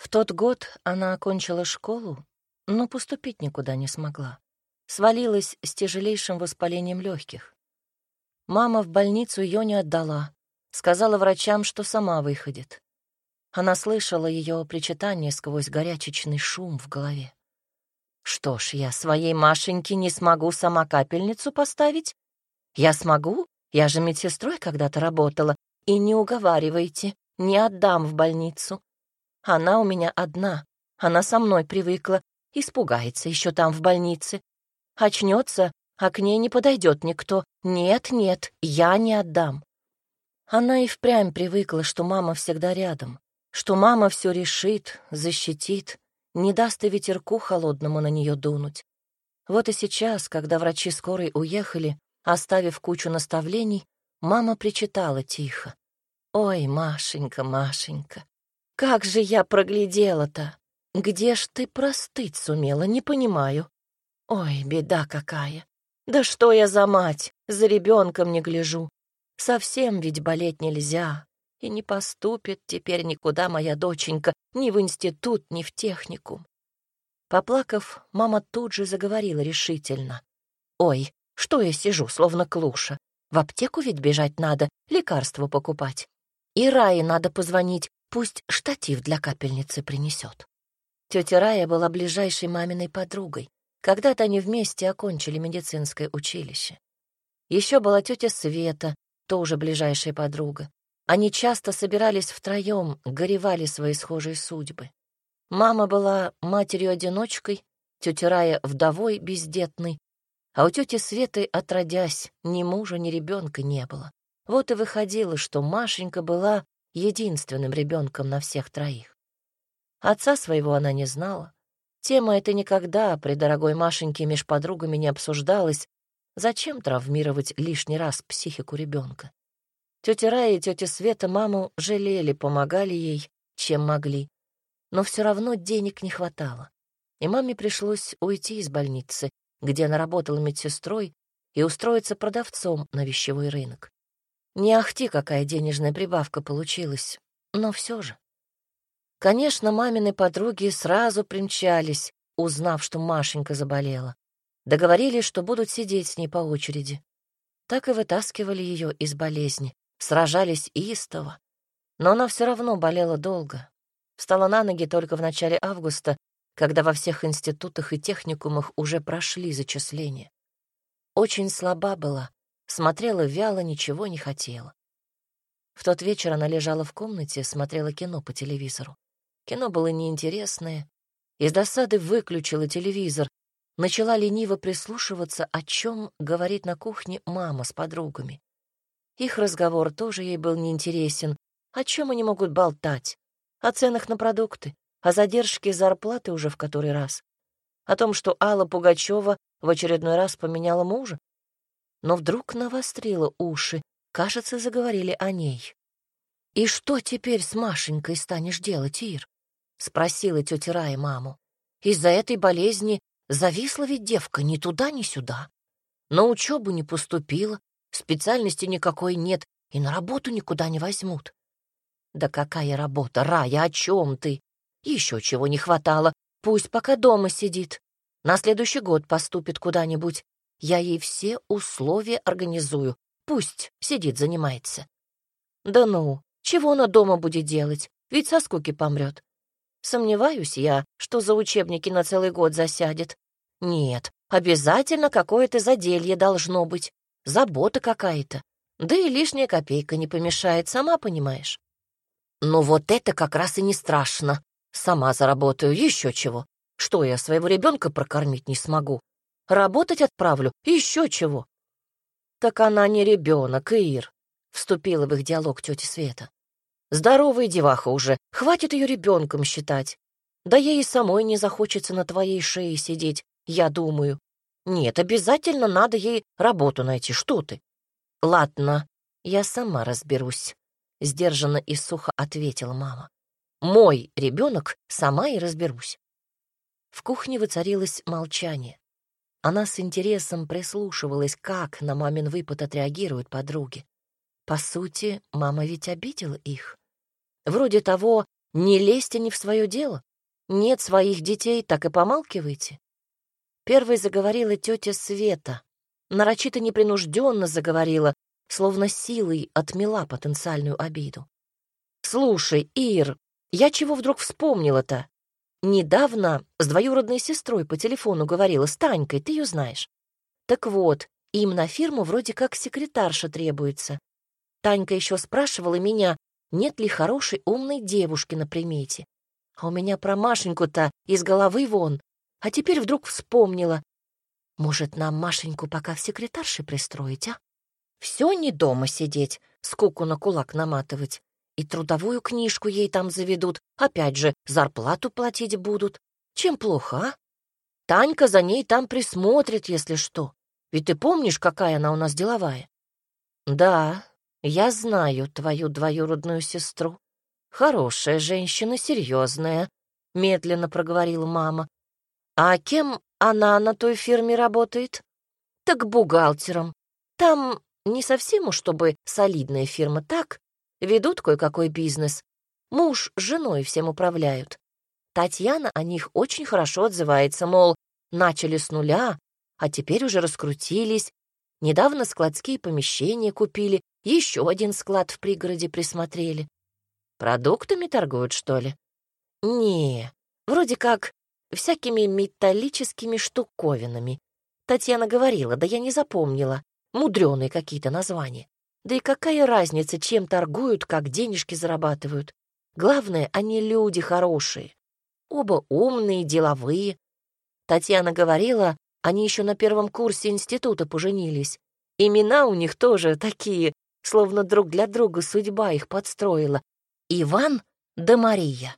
В тот год она окончила школу, но поступить никуда не смогла. Свалилась с тяжелейшим воспалением легких. Мама в больницу ее не отдала, сказала врачам, что сама выходит. Она слышала ее причитание сквозь горячечный шум в голове. «Что ж, я своей Машеньке не смогу сама капельницу поставить? Я смогу? Я же медсестрой когда-то работала. И не уговаривайте, не отдам в больницу. Она у меня одна, она со мной привыкла, испугается еще там в больнице. Очнется, а к ней не подойдет никто. Нет, нет, я не отдам. Она и впрямь привыкла, что мама всегда рядом, что мама все решит, защитит, не даст и ветерку холодному на нее дунуть. Вот и сейчас, когда врачи скорой уехали, оставив кучу наставлений, мама причитала тихо. «Ой, Машенька, Машенька, как же я проглядела-то! Где ж ты простыть сумела, не понимаю. Ой, беда какая! Да что я за мать, за ребенком не гляжу. Совсем ведь болеть нельзя. И не поступит теперь никуда моя доченька, ни в институт, ни в техникум. Поплакав, мама тут же заговорила решительно. «Ой, что я сижу, словно клуша? В аптеку ведь бежать надо, лекарство покупать. И Рае надо позвонить, пусть штатив для капельницы принесет». Тетя Рая была ближайшей маминой подругой. Когда-то они вместе окончили медицинское училище. Еще была тетя Света, тоже ближайшая подруга. Они часто собирались втроем, горевали свои схожие судьбы. Мама была матерью-одиночкой, тетя Рая — вдовой бездетной, а у тети Светы, отродясь, ни мужа, ни ребенка не было. Вот и выходило, что Машенька была единственным ребенком на всех троих. Отца своего она не знала. Тема эта никогда при дорогой Машеньке меж подругами не обсуждалась. Зачем травмировать лишний раз психику ребенка? Тетя Рая и тетя Света маму жалели, помогали ей, чем могли. Но все равно денег не хватало. И маме пришлось уйти из больницы, где она работала медсестрой, и устроиться продавцом на вещевой рынок. Не ахти, какая денежная прибавка получилась, но все же. Конечно, мамины подруги сразу примчались, узнав, что Машенька заболела. Договорились, что будут сидеть с ней по очереди. Так и вытаскивали ее из болезни, сражались истово. Но она все равно болела долго. Встала на ноги только в начале августа, когда во всех институтах и техникумах уже прошли зачисления. Очень слаба была, смотрела вяло, ничего не хотела. В тот вечер она лежала в комнате, смотрела кино по телевизору. Кино было неинтересное. Из досады выключила телевизор, начала лениво прислушиваться, о чем говорит на кухне мама с подругами. Их разговор тоже ей был неинтересен. О чем они могут болтать? О ценах на продукты, о задержке зарплаты уже в который раз, о том, что Алла Пугачева в очередной раз поменяла мужа. Но вдруг навострила уши, кажется, заговорили о ней. «И что теперь с Машенькой станешь делать, Ир?» — спросила тетя Рая маму. «Из-за этой болезни зависла ведь девка ни туда, ни сюда. На учебу не поступила, специальности никакой нет, и на работу никуда не возьмут». «Да какая работа, Рая, о чем ты? Еще чего не хватало. Пусть пока дома сидит. На следующий год поступит куда-нибудь. Я ей все условия организую. Пусть сидит, занимается». «Да ну, чего она дома будет делать? Ведь со скуки помрет. Сомневаюсь я, что за учебники на целый год засядет. Нет, обязательно какое-то заделье должно быть, забота какая-то. Да и лишняя копейка не помешает, сама понимаешь. Но вот это как раз и не страшно. Сама заработаю, еще чего. Что я своего ребенка прокормить не смогу? Работать отправлю, еще чего. Так она не ребенок, Ир, вступила в их диалог тетя Света. Здоровая деваха уже, хватит ее ребенком считать. Да ей и самой не захочется на твоей шее сидеть, я думаю. Нет, обязательно надо ей работу найти, что ты? Ладно, я сама разберусь, — сдержанно и сухо ответила мама. Мой ребенок, сама и разберусь. В кухне воцарилось молчание. Она с интересом прислушивалась, как на мамин выпад отреагируют подруги. По сути, мама ведь обидела их. Вроде того, Не лезьте не в свое дело. Нет своих детей, так и помалкивайте. Первой заговорила тетя Света. Нарочито непринужденно заговорила, словно силой отмела потенциальную обиду. «Слушай, Ир, я чего вдруг вспомнила-то? Недавно с двоюродной сестрой по телефону говорила, с Танькой, ты ее знаешь. Так вот, им на фирму вроде как секретарша требуется. Танька еще спрашивала меня, нет ли хорошей умной девушки на примете. А у меня про Машеньку-то из головы вон. А теперь вдруг вспомнила. Может, нам Машеньку пока в секретарше пристроить, а? Все не дома сидеть, скуку на кулак наматывать. И трудовую книжку ей там заведут, опять же, зарплату платить будут. Чем плохо, а? Танька за ней там присмотрит, если что. Ведь ты помнишь, какая она у нас деловая? Да, я знаю твою двоюродную сестру. Хорошая женщина, серьезная, медленно проговорила мама. А кем она на той фирме работает? Так бухгалтером. Там не совсем уж чтобы солидная фирма, так? Ведут кое-какой бизнес. Муж с женой всем управляют. Татьяна о них очень хорошо отзывается, мол, начали с нуля, а теперь уже раскрутились. Недавно складские помещения купили, еще один склад в пригороде присмотрели. Продуктами торгуют, что ли? Не, вроде как всякими металлическими штуковинами. Татьяна говорила, да я не запомнила. Мудреные какие-то названия. Да и какая разница, чем торгуют, как денежки зарабатывают. Главное, они люди хорошие. Оба умные, деловые. Татьяна говорила, они еще на первом курсе института поженились. Имена у них тоже такие, словно друг для друга судьба их подстроила. Иван да Мария.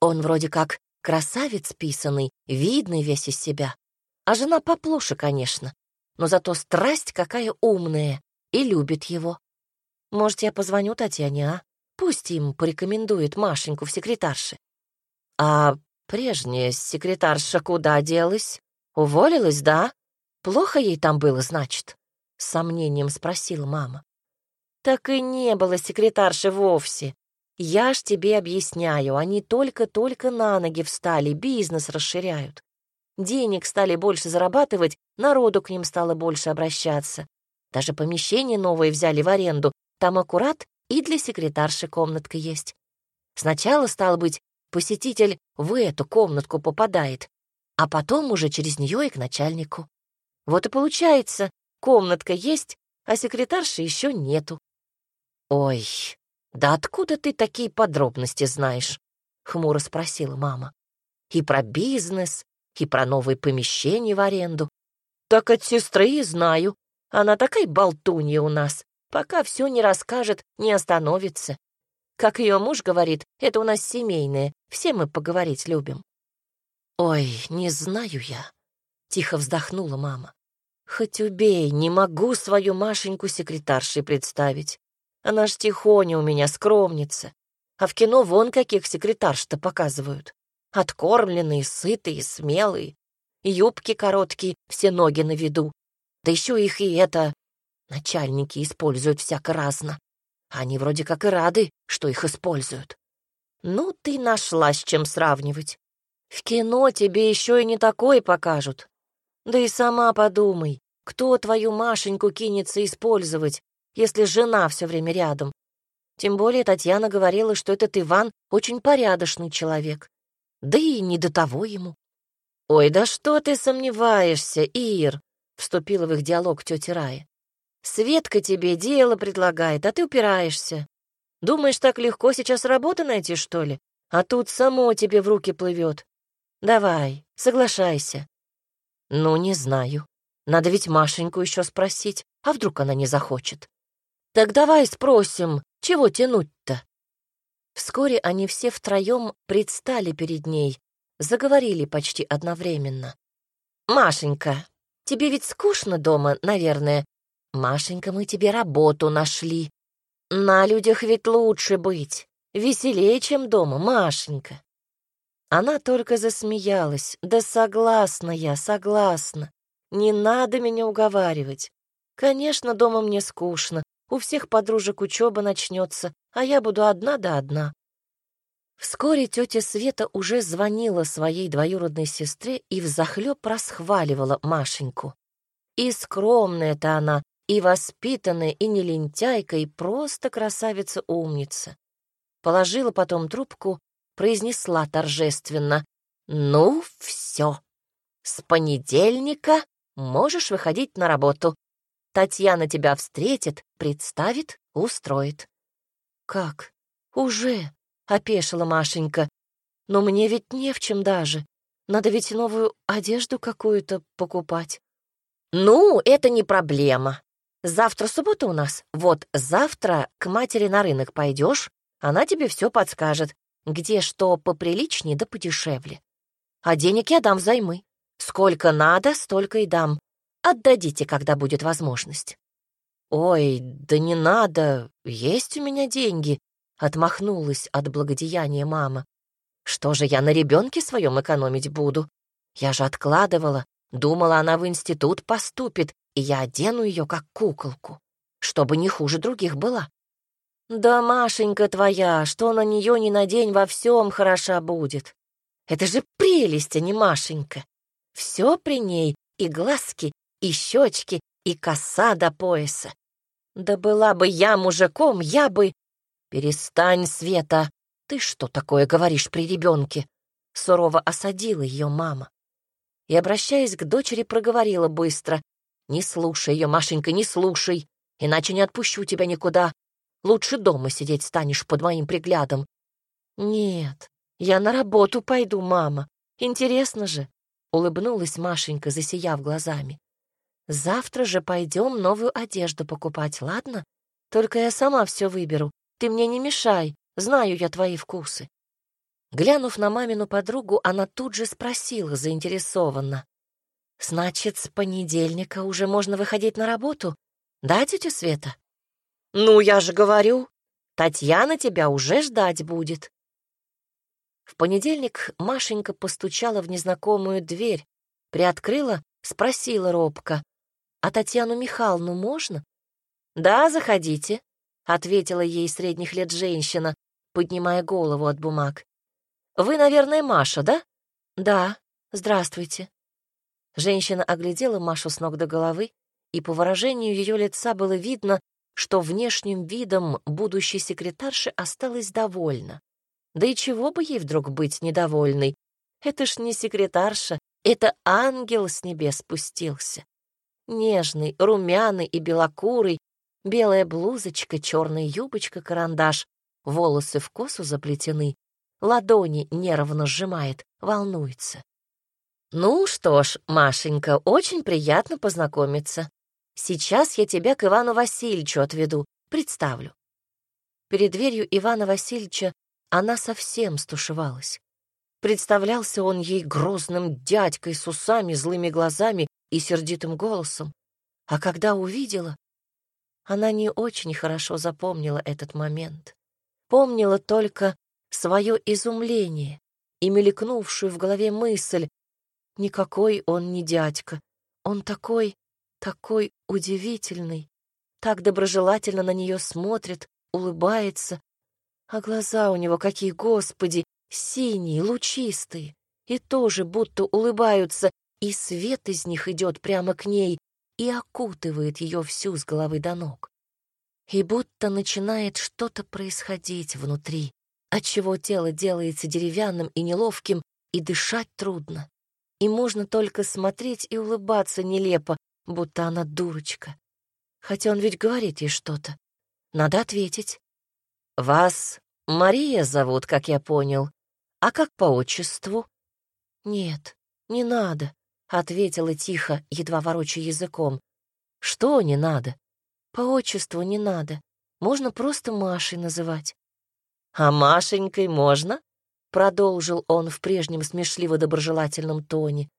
Он вроде как красавец писанный, видный весь из себя. А жена поплоше, конечно, но зато страсть какая умная и любит его. Может, я позвоню Татьяне, а? Пусть им порекомендует Машеньку в секретарше. А прежняя секретарша куда делась? Уволилась, да? Плохо ей там было, значит? С сомнением спросила мама. Так и не было секретарши вовсе. Я ж тебе объясняю, они только-только на ноги встали, бизнес расширяют. Денег стали больше зарабатывать, народу к ним стало больше обращаться. Даже помещение новое взяли в аренду, там аккурат и для секретарши комнатка есть. Сначала, стал быть, посетитель в эту комнатку попадает, а потом уже через нее и к начальнику. Вот и получается, комнатка есть, а секретарши еще нету. «Ой, да откуда ты такие подробности знаешь?» — хмуро спросила мама. «И про бизнес, и про новые помещения в аренду. Так от сестры и знаю. Она такая болтунья у нас. Пока все не расскажет, не остановится. Как ее муж говорит, это у нас семейное, все мы поговорить любим. Ой, не знаю я, тихо вздохнула мама. Хоть убей, не могу свою Машеньку секретаршей представить. Она ж тихоня у меня, скромница. А в кино вон каких секретарш-то показывают. Откормленные, сытые, смелые. Юбки короткие, все ноги на виду. Да еще их и это Начальники используют всяко разно. Они вроде как и рады, что их используют. Ну, ты нашла с чем сравнивать. В кино тебе еще и не такое покажут. Да и сама подумай, кто твою Машеньку кинется использовать, если жена все время рядом? Тем более Татьяна говорила, что этот Иван очень порядочный человек. Да и не до того ему. «Ой, да что ты сомневаешься, Ир?» — вступила в их диалог тетя Рая. Светка тебе дело предлагает, а ты упираешься. Думаешь, так легко сейчас работу найти, что ли? А тут само тебе в руки плывет. Давай, соглашайся. Ну, не знаю. Надо ведь Машеньку еще спросить, а вдруг она не захочет. Так давай спросим, чего тянуть-то? Вскоре они все втроем предстали перед ней, заговорили почти одновременно. «Машенька, тебе ведь скучно дома, наверное, «Машенька, мы тебе работу нашли. На людях ведь лучше быть, веселее, чем дома, Машенька». Она только засмеялась. «Да согласна я, согласна. Не надо меня уговаривать. Конечно, дома мне скучно. У всех подружек учеба начнется, а я буду одна да одна. Вскоре тетя Света уже звонила своей двоюродной сестре и взахлеб расхваливала Машеньку. И скромная-то она, и воспитанная, и не лентяйка, и просто красавица-умница. Положила потом трубку, произнесла торжественно. «Ну, все. С понедельника можешь выходить на работу. Татьяна тебя встретит, представит, устроит». «Как? Уже?» — опешила Машенька. «Но мне ведь не в чем даже. Надо ведь новую одежду какую-то покупать». «Ну, это не проблема. Завтра суббота у нас. Вот завтра к матери на рынок пойдешь, она тебе все подскажет, где что поприличнее да подешевле. А денег я дам взаймы. Сколько надо, столько и дам. Отдадите, когда будет возможность». «Ой, да не надо, есть у меня деньги», — отмахнулась от благодеяния мама. «Что же я на ребенке своем экономить буду? Я же откладывала, думала, она в институт поступит, и я одену ее как куколку, чтобы не хуже других была». «Да, Машенька твоя, что на нее ни надень, во всем хороша будет. Это же прелесть, а не Машенька. Все при ней, и глазки, и щечки, и коса до пояса. Да была бы я мужиком, я бы... «Перестань, Света! Ты что такое говоришь при ребенке?» Сурово осадила ее мама. И, обращаясь к дочери, проговорила быстро. «Не слушай ее, Машенька, не слушай, иначе не отпущу тебя никуда. Лучше дома сидеть станешь под моим приглядом». «Нет, я на работу пойду, мама. Интересно же», — улыбнулась Машенька, засияв глазами. «Завтра же пойдем новую одежду покупать, ладно? Только я сама все выберу, ты мне не мешай, знаю я твои вкусы». Глянув на мамину подругу, она тут же спросила заинтересованно. «Значит, с понедельника уже можно выходить на работу? Да, тетя Света?» «Ну, я же говорю, Татьяна тебя уже ждать будет». В понедельник Машенька постучала в незнакомую дверь, приоткрыла, спросила робко. «А Татьяну Михайловну можно?» «Да, заходите», ответила ей средних лет женщина, поднимая голову от бумаг. «Вы, наверное, Маша, да?» «Да, здравствуйте». Женщина оглядела Машу с ног до головы, и по выражению ее лица было видно, что внешним видом будущей секретарши осталась довольна. Да и чего бы ей вдруг быть недовольной? Это ж не секретарша, это ангел с небес спустился. Нежный, румяный и белокурый, Белая блузочка, черная юбочка, карандаш, волосы в косу заплетены, ладони нервно сжимает, волнуется. «Ну что ж, Машенька, очень приятно познакомиться. Сейчас я тебя к Ивану Васильевичу отведу, представлю». Перед дверью Ивана Васильевича она совсем стушевалась. Представлялся он ей грозным дядькой с усами, злыми глазами и сердитым голосом. А когда увидела, она не очень хорошо запомнила этот момент. Помнила только свое изумление и мелькнувшую в голове мысль. Никакой он не дядька. Он такой, такой удивительный, так доброжелательно на нее смотрит, улыбается. А глаза у него какие, господи, синие, лучистые, и тоже будто улыбаются, и свет из них идет прямо к ней, и окутывает ее всю с головы до ног. И будто начинает что-то происходить внутри, отчего тело делается деревянным и неловким, и дышать трудно. И можно только смотреть и улыбаться нелепо, будто она дурочка. Хотя он ведь говорит ей что-то. Надо ответить. «Вас Мария зовут, как я понял. А как по отчеству?» «Нет, не надо», — ответила тихо, едва ворочая языком. «Что не надо? По отчеству не надо. Можно просто Машей называть». «А Машенькой можно?» — продолжил он в прежнем смешливо-доброжелательном тоне.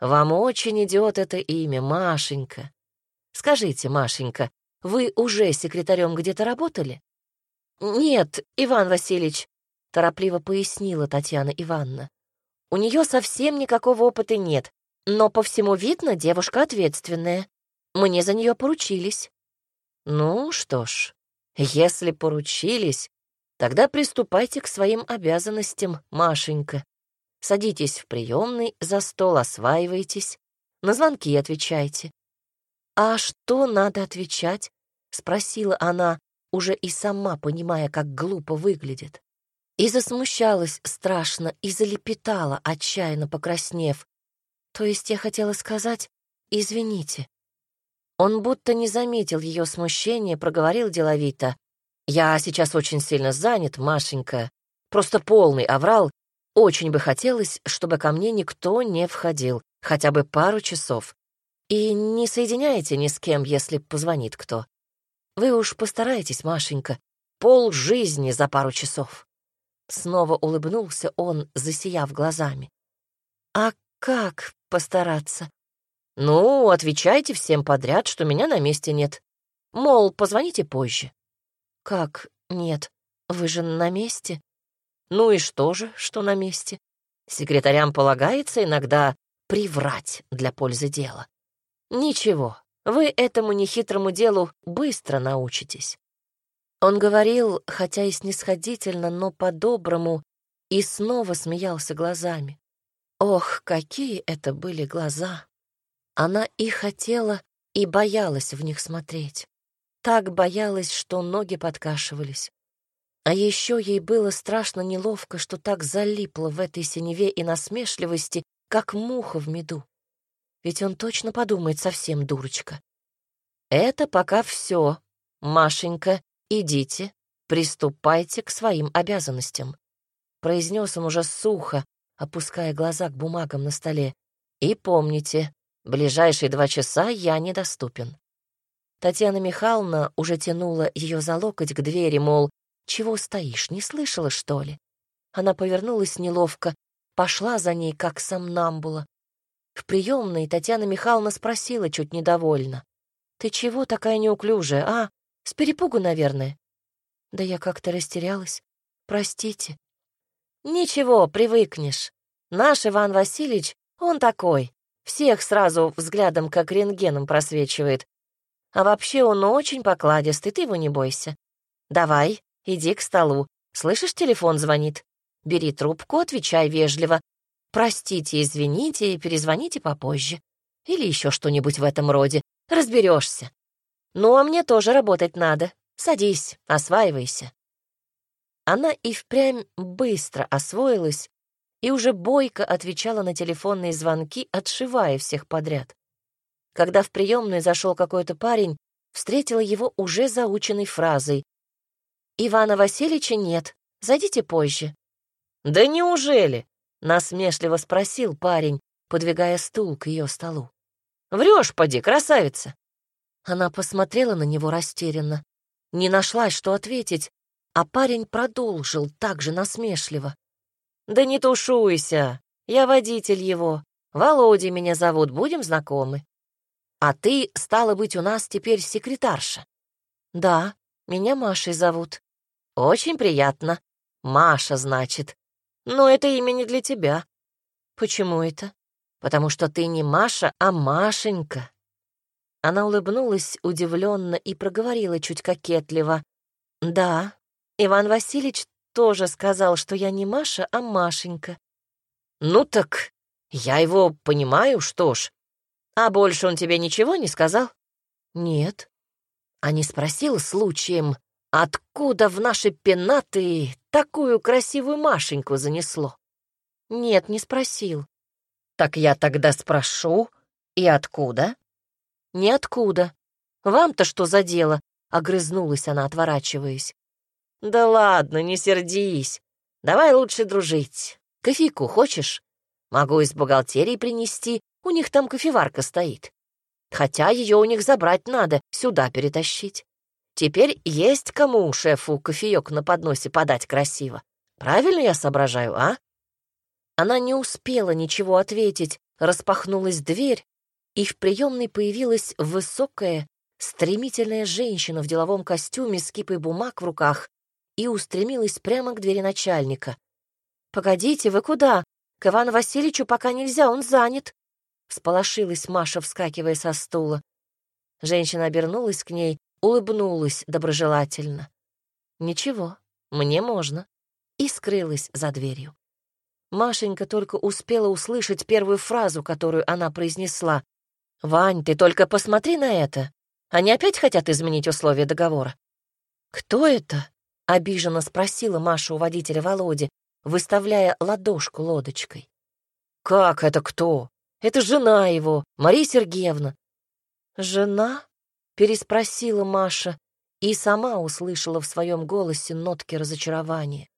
«Вам очень идет это имя, Машенька. Скажите, Машенька, вы уже секретарем где-то работали?» «Нет, Иван Васильевич», — торопливо пояснила Татьяна Ивановна. «У нее совсем никакого опыта нет. Но по всему видно, девушка ответственная. Мне за нее поручились. Ну что ж, если поручились, Тогда приступайте к своим обязанностям, Машенька. Садитесь в приемный, за стол осваивайтесь, на звонки отвечайте. «А что надо отвечать?» — спросила она, уже и сама понимая, как глупо выглядит. И засмущалась страшно, и залепетала, отчаянно покраснев. То есть я хотела сказать «извините». Он будто не заметил ее смущения, проговорил деловито. «Я сейчас очень сильно занят, Машенька. Просто полный оврал. Очень бы хотелось, чтобы ко мне никто не входил, хотя бы пару часов. И не соединяйте ни с кем, если позвонит кто. Вы уж постарайтесь, Машенька, пол жизни за пару часов. Снова улыбнулся он, засияв глазами. А как постараться? Ну, отвечайте всем подряд, что меня на месте нет. Мол, позвоните позже. Как нет? Вы же на месте? Ну и что же, что на месте? Секретарям полагается иногда приврать для пользы дела. Ничего, вы этому нехитрому делу быстро научитесь. Он говорил, хотя и снисходительно, но по-доброму, и снова смеялся глазами. Ох, какие это были глаза! Она и хотела, и боялась в них смотреть. Так боялась, что ноги подкашивались. А еще ей было страшно неловко, что так залипла в этой синеве и насмешливости, как муха в меду ведь он точно подумает совсем дурочка. Это пока все. Машенька, идите, приступайте к своим обязанностям. Произнес он уже сухо, опуская глаза к бумагам на столе. И помните, ближайшие два часа я недоступен. Татьяна Михайловна уже тянула ее за локоть к двери, мол, чего стоишь, не слышала, что ли? Она повернулась неловко, пошла за ней, как сомнамбула, в приемной Татьяна Михайловна спросила чуть недовольно. «Ты чего такая неуклюжая, а? С перепугу, наверное?» «Да я как-то растерялась. Простите». «Ничего, привыкнешь. Наш Иван Васильевич, он такой. Всех сразу взглядом как рентгеном просвечивает. А вообще он очень покладистый, ты его не бойся. Давай, иди к столу. Слышишь, телефон звонит? Бери трубку, отвечай вежливо, Простите, извините и перезвоните попозже. Или еще что-нибудь в этом роде. Разберешься. Ну, а мне тоже работать надо. Садись, осваивайся. Она и впрямь быстро освоилась и уже бойко отвечала на телефонные звонки, отшивая всех подряд. Когда в приемную зашел какой-то парень, встретила его уже заученной фразой. «Ивана Васильевича нет, зайдите позже». «Да неужели?» Насмешливо спросил парень, подвигая стул к ее столу. «Врешь, поди, красавица!» Она посмотрела на него растерянно. Не нашлась, что ответить, а парень продолжил так же насмешливо. «Да не тушуйся, я водитель его. Володя меня зовут, будем знакомы. А ты, стала быть, у нас теперь секретарша». «Да, меня Машей зовут». «Очень приятно. Маша, значит. Но это имя не для тебя. Почему это? Потому что ты не Маша, а Машенька. Она улыбнулась удивленно и проговорила чуть кокетливо. Да, Иван Васильевич тоже сказал, что я не Маша, а Машенька. Ну так я его понимаю, что ж. А больше он тебе ничего не сказал? Нет. А не спросил случаем, Откуда в наши пенаты такую красивую Машеньку занесло? Нет, не спросил. Так я тогда спрошу, и откуда? Ниоткуда. Вам-то что за дело? Огрызнулась она, отворачиваясь. Да ладно, не сердись. Давай лучше дружить. Кофейку хочешь? Могу из бухгалтерии принести, у них там кофеварка стоит. Хотя ее у них забрать надо, сюда перетащить. Теперь есть кому шефу кофеек на подносе подать красиво. Правильно я соображаю, а? Она не успела ничего ответить, распахнулась дверь, и в приемной появилась высокая, стремительная женщина в деловом костюме с кипой бумаг в руках и устремилась прямо к двери начальника. «Погодите, вы куда? К Ивану Васильевичу пока нельзя, он занят!» Всполошилась Маша, вскакивая со стула. Женщина обернулась к ней улыбнулась доброжелательно. «Ничего, мне можно, и скрылась за дверью. Машенька только успела услышать первую фразу, которую она произнесла. «Вань, ты только посмотри на это. Они опять хотят изменить условия договора». «Кто это?» — обиженно спросила Маша у водителя Володи, выставляя ладошку лодочкой. «Как это кто? Это жена его, Мария Сергеевна». «Жена?» — переспросила Маша и сама услышала в своем голосе нотки разочарования.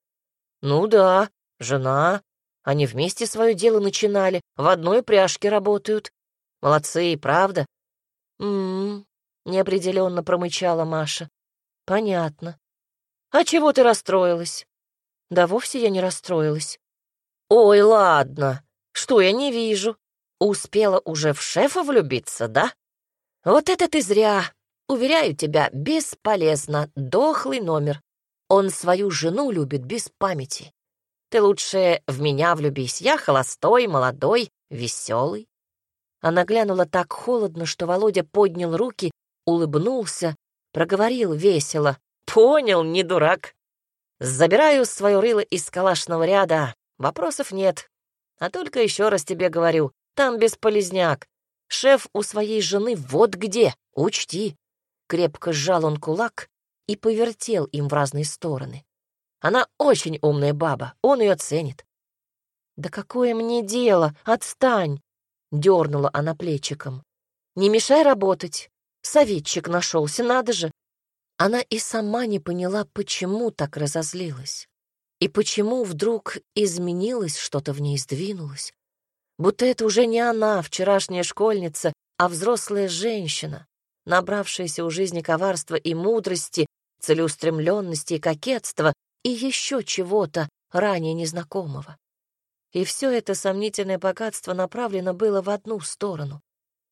«Ну да, жена. Они вместе свое дело начинали, в одной пряжке работают. Молодцы, правда?» «М-м-м», неопределенно промычала Маша. «Понятно. А чего ты расстроилась?» «Да вовсе я не расстроилась». «Ой, ладно. Что я не вижу? Успела уже в шефа влюбиться, да? Вот это ты зря. Уверяю тебя, бесполезно, дохлый номер. Он свою жену любит без памяти. Ты лучше в меня влюбись. Я холостой, молодой, веселый. Она глянула так холодно, что Володя поднял руки, улыбнулся, проговорил весело. «Понял, не дурак. Забираю свое рыло из калашного ряда. Вопросов нет. А только еще раз тебе говорю, там бесполезняк. Шеф у своей жены вот где, учти. Крепко сжал он кулак и повертел им в разные стороны. Она очень умная баба, он ее ценит. «Да какое мне дело? Отстань!» — дернула она плечиком. «Не мешай работать. Советчик нашелся, надо же!» Она и сама не поняла, почему так разозлилась. И почему вдруг изменилось что-то в ней, сдвинулось. Будто это уже не она, вчерашняя школьница, а взрослая женщина, набравшаяся у жизни коварства и мудрости, целеустремленности и кокетства, и еще чего-то ранее незнакомого. И все это сомнительное богатство направлено было в одну сторону,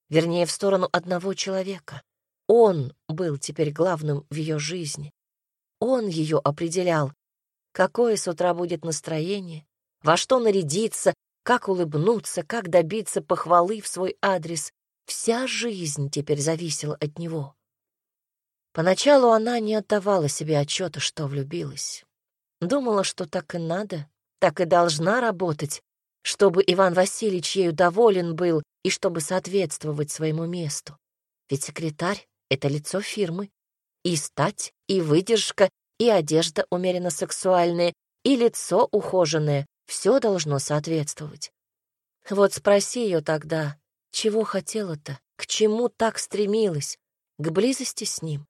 вернее, в сторону одного человека. Он был теперь главным в ее жизни. Он ее определял, какое с утра будет настроение, во что нарядиться, как улыбнуться, как добиться похвалы в свой адрес. Вся жизнь теперь зависела от него. Поначалу она не отдавала себе отчета, что влюбилась. Думала, что так и надо, так и должна работать, чтобы Иван Васильевич ею доволен был и чтобы соответствовать своему месту. Ведь секретарь — это лицо фирмы. И стать, и выдержка, и одежда умеренно сексуальная, и лицо ухоженное — все должно соответствовать. Вот спроси ее тогда, чего хотела-то, к чему так стремилась, к близости с ним.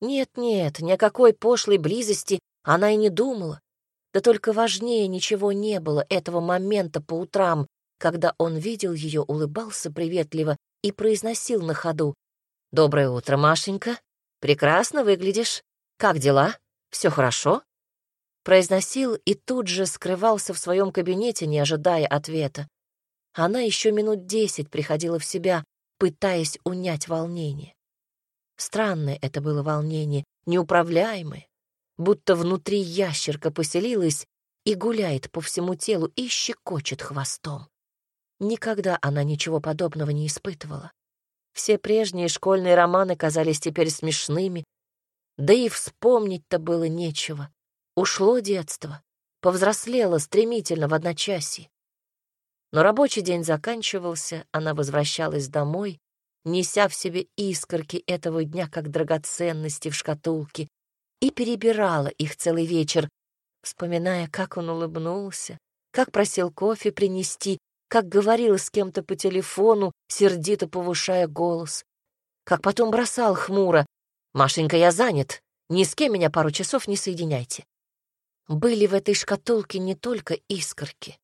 Нет-нет, ни о какой пошлой близости она и не думала. Да только важнее ничего не было этого момента по утрам, когда он видел ее, улыбался приветливо и произносил на ходу. «Доброе утро, Машенька. Прекрасно выглядишь. Как дела? Все хорошо?» Произносил и тут же скрывался в своем кабинете, не ожидая ответа. Она еще минут десять приходила в себя, пытаясь унять волнение. Странное это было волнение, неуправляемое будто внутри ящерка поселилась и гуляет по всему телу и щекочет хвостом. Никогда она ничего подобного не испытывала. Все прежние школьные романы казались теперь смешными, да и вспомнить-то было нечего. Ушло детство, повзрослела стремительно в одночасье. Но рабочий день заканчивался, она возвращалась домой, неся в себе искорки этого дня как драгоценности в шкатулке, и перебирала их целый вечер, вспоминая, как он улыбнулся, как просил кофе принести, как говорил с кем-то по телефону, сердито повышая голос, как потом бросал хмуро «Машенька, я занят, ни с кем меня пару часов не соединяйте». Были в этой шкатулке не только искорки.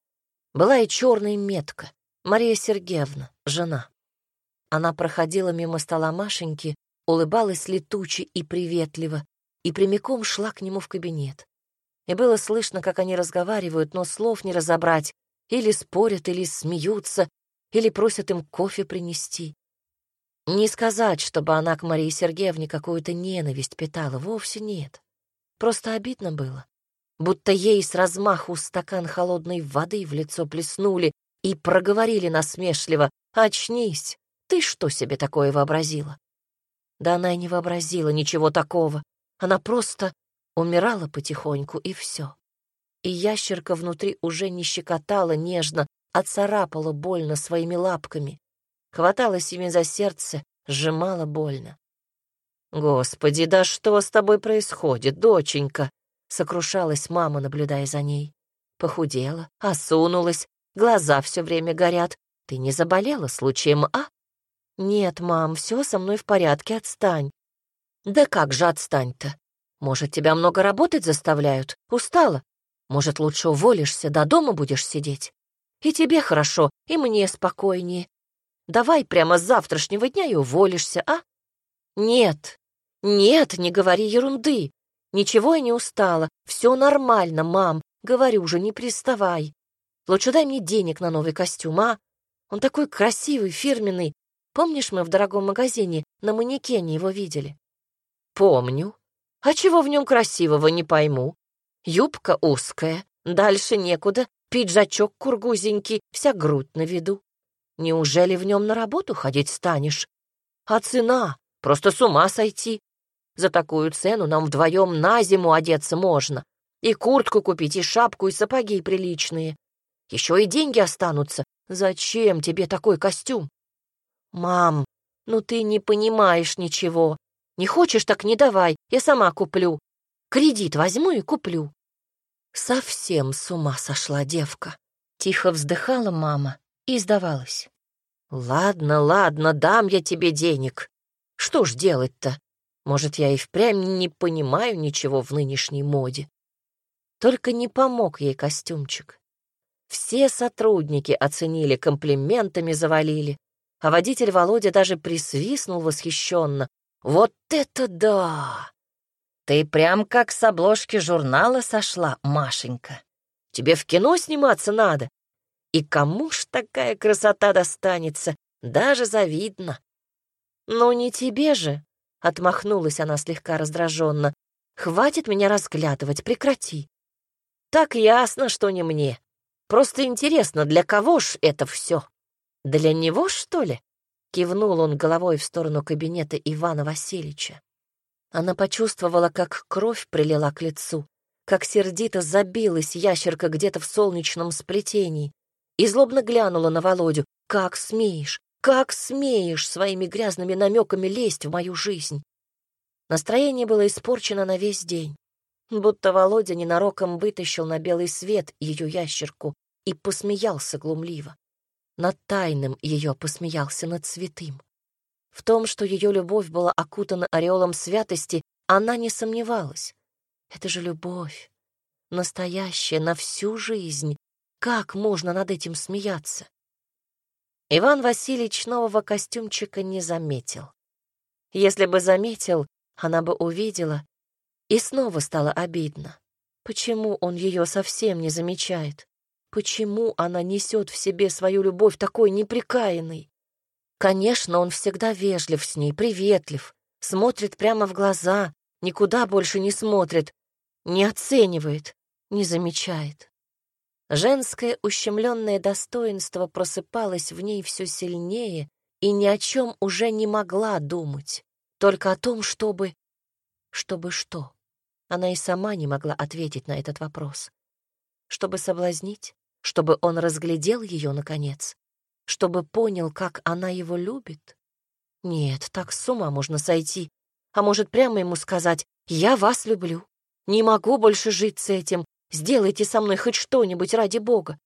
Была и черная метка. Мария Сергеевна, жена. Она проходила мимо стола Машеньки, улыбалась летуче и приветливо, и прямиком шла к нему в кабинет. И было слышно, как они разговаривают, но слов не разобрать. Или спорят, или смеются, или просят им кофе принести. Не сказать, чтобы она к Марии Сергеевне какую-то ненависть питала, вовсе нет. Просто обидно было. Будто ей с размаху стакан холодной воды в лицо плеснули и проговорили насмешливо «Очнись, ты что себе такое вообразила?» Да она и не вообразила ничего такого. Она просто умирала потихоньку, и все. И ящерка внутри уже не щекотала нежно, а царапала больно своими лапками. Хваталась ими за сердце, сжимала больно. «Господи, да что с тобой происходит, доченька?» — сокрушалась мама, наблюдая за ней. Похудела, осунулась, глаза все время горят. Ты не заболела случаем, а? Нет, мам, все со мной в порядке, отстань. Да как же отстань-то? Может, тебя много работать заставляют? Устала? Может, лучше уволишься, до дома будешь сидеть? И тебе хорошо, и мне спокойнее. Давай прямо с завтрашнего дня и уволишься, а? Нет, нет, не говори ерунды. Ничего я не устала, все нормально, мам. Говорю же, не приставай. Лучше дай мне денег на новый костюм, а? Он такой красивый, фирменный. Помнишь, мы в дорогом магазине на манекене его видели? Помню. А чего в нем красивого, не пойму. Юбка узкая, дальше некуда, пиджачок кургузенький, вся грудь на виду. Неужели в нем на работу ходить станешь? А цена? Просто с ума сойти. За такую цену нам вдвоем на зиму одеться можно. И куртку купить, и шапку, и сапоги приличные. Еще и деньги останутся. Зачем тебе такой костюм? Мам, ну ты не понимаешь ничего. Не хочешь, так не давай, я сама куплю. Кредит возьму и куплю. Совсем с ума сошла девка. Тихо вздыхала мама и сдавалась. Ладно, ладно, дам я тебе денег. Что ж делать-то? Может, я и впрямь не понимаю ничего в нынешней моде. Только не помог ей костюмчик. Все сотрудники оценили, комплиментами завалили, а водитель Володя даже присвистнул восхищенно. «Вот это да! Ты прям как с обложки журнала сошла, Машенька. Тебе в кино сниматься надо. И кому ж такая красота достанется, даже завидно». «Ну не тебе же!» — отмахнулась она слегка раздраженно. «Хватит меня разглядывать, прекрати. Так ясно, что не мне. Просто интересно, для кого ж это все? Для него, что ли? Кивнул он головой в сторону кабинета Ивана Васильевича. Она почувствовала, как кровь прилила к лицу, как сердито забилась ящерка где-то в солнечном сплетении, и злобно глянула на Володю. «Как смеешь, как смеешь своими грязными намеками лезть в мою жизнь?» Настроение было испорчено на весь день будто Володя ненароком вытащил на белый свет ее ящерку и посмеялся глумливо. Над тайным ее посмеялся над святым. В том, что ее любовь была окутана ореолом святости, она не сомневалась. Это же любовь, настоящая, на всю жизнь. Как можно над этим смеяться? Иван Васильевич нового костюмчика не заметил. Если бы заметил, она бы увидела, и снова стало обидно. Почему он ее совсем не замечает? Почему она несет в себе свою любовь такой неприкаянной? Конечно, он всегда вежлив с ней, приветлив, смотрит прямо в глаза, никуда больше не смотрит, не оценивает, не замечает. Женское ущемленное достоинство просыпалось в ней все сильнее и ни о чем уже не могла думать, только о том, чтобы... Чтобы что? Она и сама не могла ответить на этот вопрос. Чтобы соблазнить, чтобы он разглядел ее, наконец, чтобы понял, как она его любит. Нет, так с ума можно сойти. А может, прямо ему сказать «Я вас люблю, не могу больше жить с этим, сделайте со мной хоть что-нибудь ради Бога».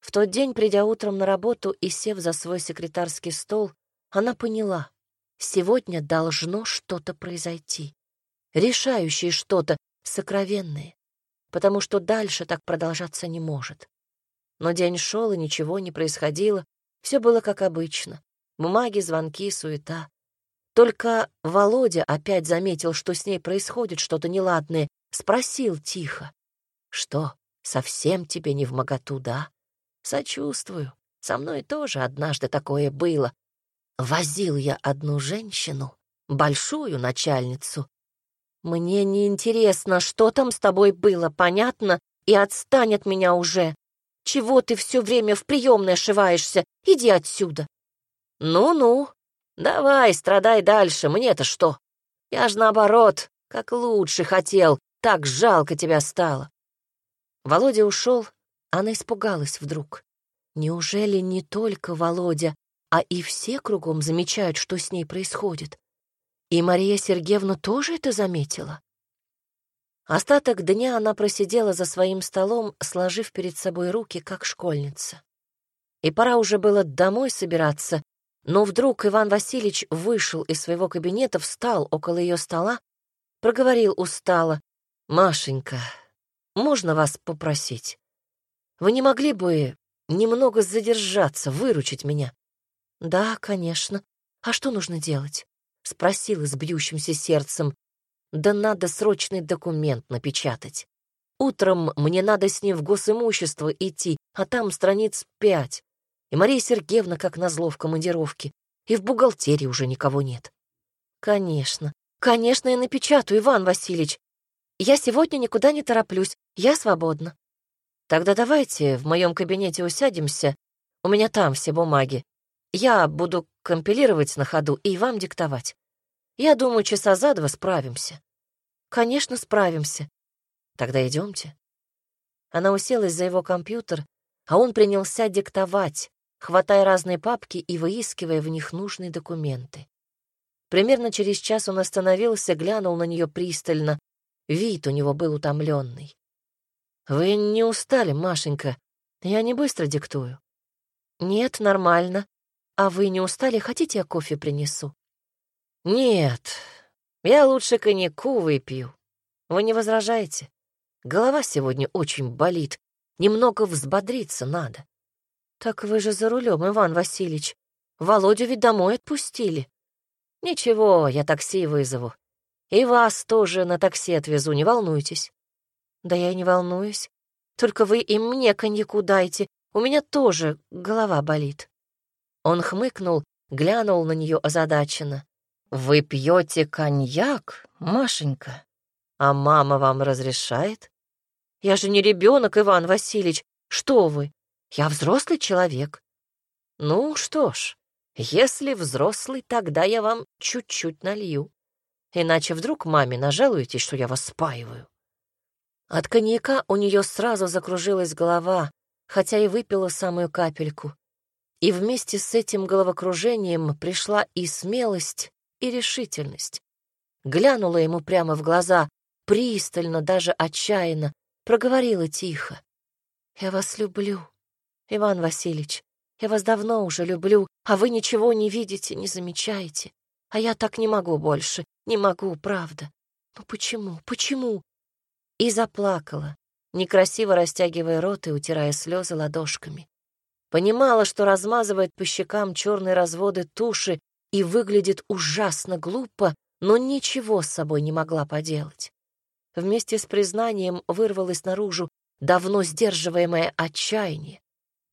В тот день, придя утром на работу и сев за свой секретарский стол, она поняла, сегодня должно что-то произойти решающие что-то сокровенное, потому что дальше так продолжаться не может. Но день шел, и ничего не происходило, все было как обычно. Бумаги, звонки, суета. Только Володя опять заметил, что с ней происходит что-то неладное, спросил тихо. «Что, совсем тебе не в моготу, да?» «Сочувствую. Со мной тоже однажды такое было. Возил я одну женщину, большую начальницу, «Мне не интересно, что там с тобой было, понятно? И отстань от меня уже. Чего ты все время в приемной ошиваешься? Иди отсюда». «Ну-ну, давай, страдай дальше, мне-то что? Я ж наоборот, Как лучше хотел, так жалко тебя стало. Володя ушел, она испугалась вдруг. Неужели не только Володя, а и все кругом замечают, что с ней происходит? И Мария Сергеевна тоже это заметила? Остаток дня она просидела за своим столом, сложив перед собой руки, как школьница. И пора уже было домой собираться, но вдруг Иван Васильевич вышел из своего кабинета, встал около ее стола, проговорил устало. «Машенька, можно вас попросить? Вы не могли бы немного задержаться, выручить меня?» «Да, конечно. А что нужно делать?» — спросила с бьющимся сердцем. «Да надо срочный документ напечатать. Утром мне надо с ним в госимущество идти, а там страниц пять. И Мария Сергеевна, как назло, в командировке. И в бухгалтерии уже никого нет. Конечно, конечно, я напечатаю, Иван Васильевич. Я сегодня никуда не тороплюсь, я свободна. Тогда давайте в моем кабинете усядемся. У меня там все бумаги. Я буду компилировать на ходу и вам диктовать. Я думаю, часа за два справимся. Конечно, справимся. Тогда идемте. Она уселась за его компьютер, а он принялся диктовать, хватая разные папки и выискивая в них нужные документы. Примерно через час он остановился, глянул на нее пристально. Вид у него был утомленный. «Вы не устали, Машенька? Я не быстро диктую». «Нет, нормально. А вы не устали? Хотите, я кофе принесу?» «Нет, я лучше коньяку выпью. Вы не возражаете? Голова сегодня очень болит. Немного взбодриться надо». «Так вы же за рулем, Иван Васильевич. Володю ведь домой отпустили». «Ничего, я такси вызову. И вас тоже на такси отвезу, не волнуйтесь». «Да я не волнуюсь. Только вы и мне коньяку дайте. У меня тоже голова болит». Он хмыкнул, глянул на нее озадаченно. «Вы пьете коньяк, Машенька? А мама вам разрешает?» «Я же не ребенок, Иван Васильевич. Что вы? Я взрослый человек. Ну что ж, если взрослый, тогда я вам чуть-чуть налью. Иначе вдруг маме нажалуетесь, что я вас спаиваю. От коньяка у нее сразу закружилась голова, хотя и выпила самую капельку. И вместе с этим головокружением пришла и смелость, и решительность. Глянула ему прямо в глаза, пристально, даже отчаянно, проговорила тихо. «Я вас люблю. Иван Васильевич, я вас давно уже люблю, а вы ничего не видите, не замечаете. А я так не могу больше, не могу, правда. Ну почему, почему?» И заплакала, некрасиво растягивая рот и утирая слезы ладошками. Понимала, что размазывает по щекам черные разводы туши и выглядит ужасно глупо, но ничего с собой не могла поделать. Вместе с признанием вырвалось наружу давно сдерживаемое отчаяние.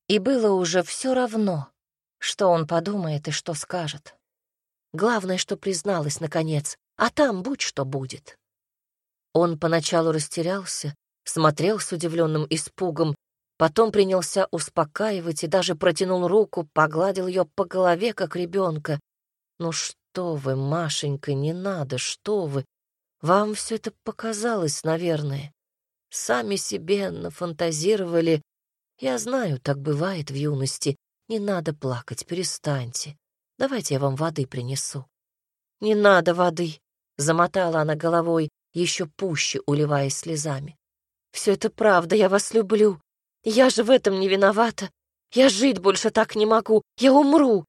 И было уже все равно, что он подумает и что скажет. Главное, что призналась, наконец, а там будь что будет. Он поначалу растерялся, смотрел с удивленным испугом, потом принялся успокаивать и даже протянул руку, погладил ее по голове, как ребенка. «Ну что вы, Машенька, не надо, что вы! Вам все это показалось, наверное. Сами себе нафантазировали я знаю, так бывает в юности. Не надо плакать, перестаньте. Давайте я вам воды принесу. Не надо воды, замотала она головой, еще пуще уливаясь слезами. Все это правда, я вас люблю. Я же в этом не виновата. Я жить больше так не могу. Я умру.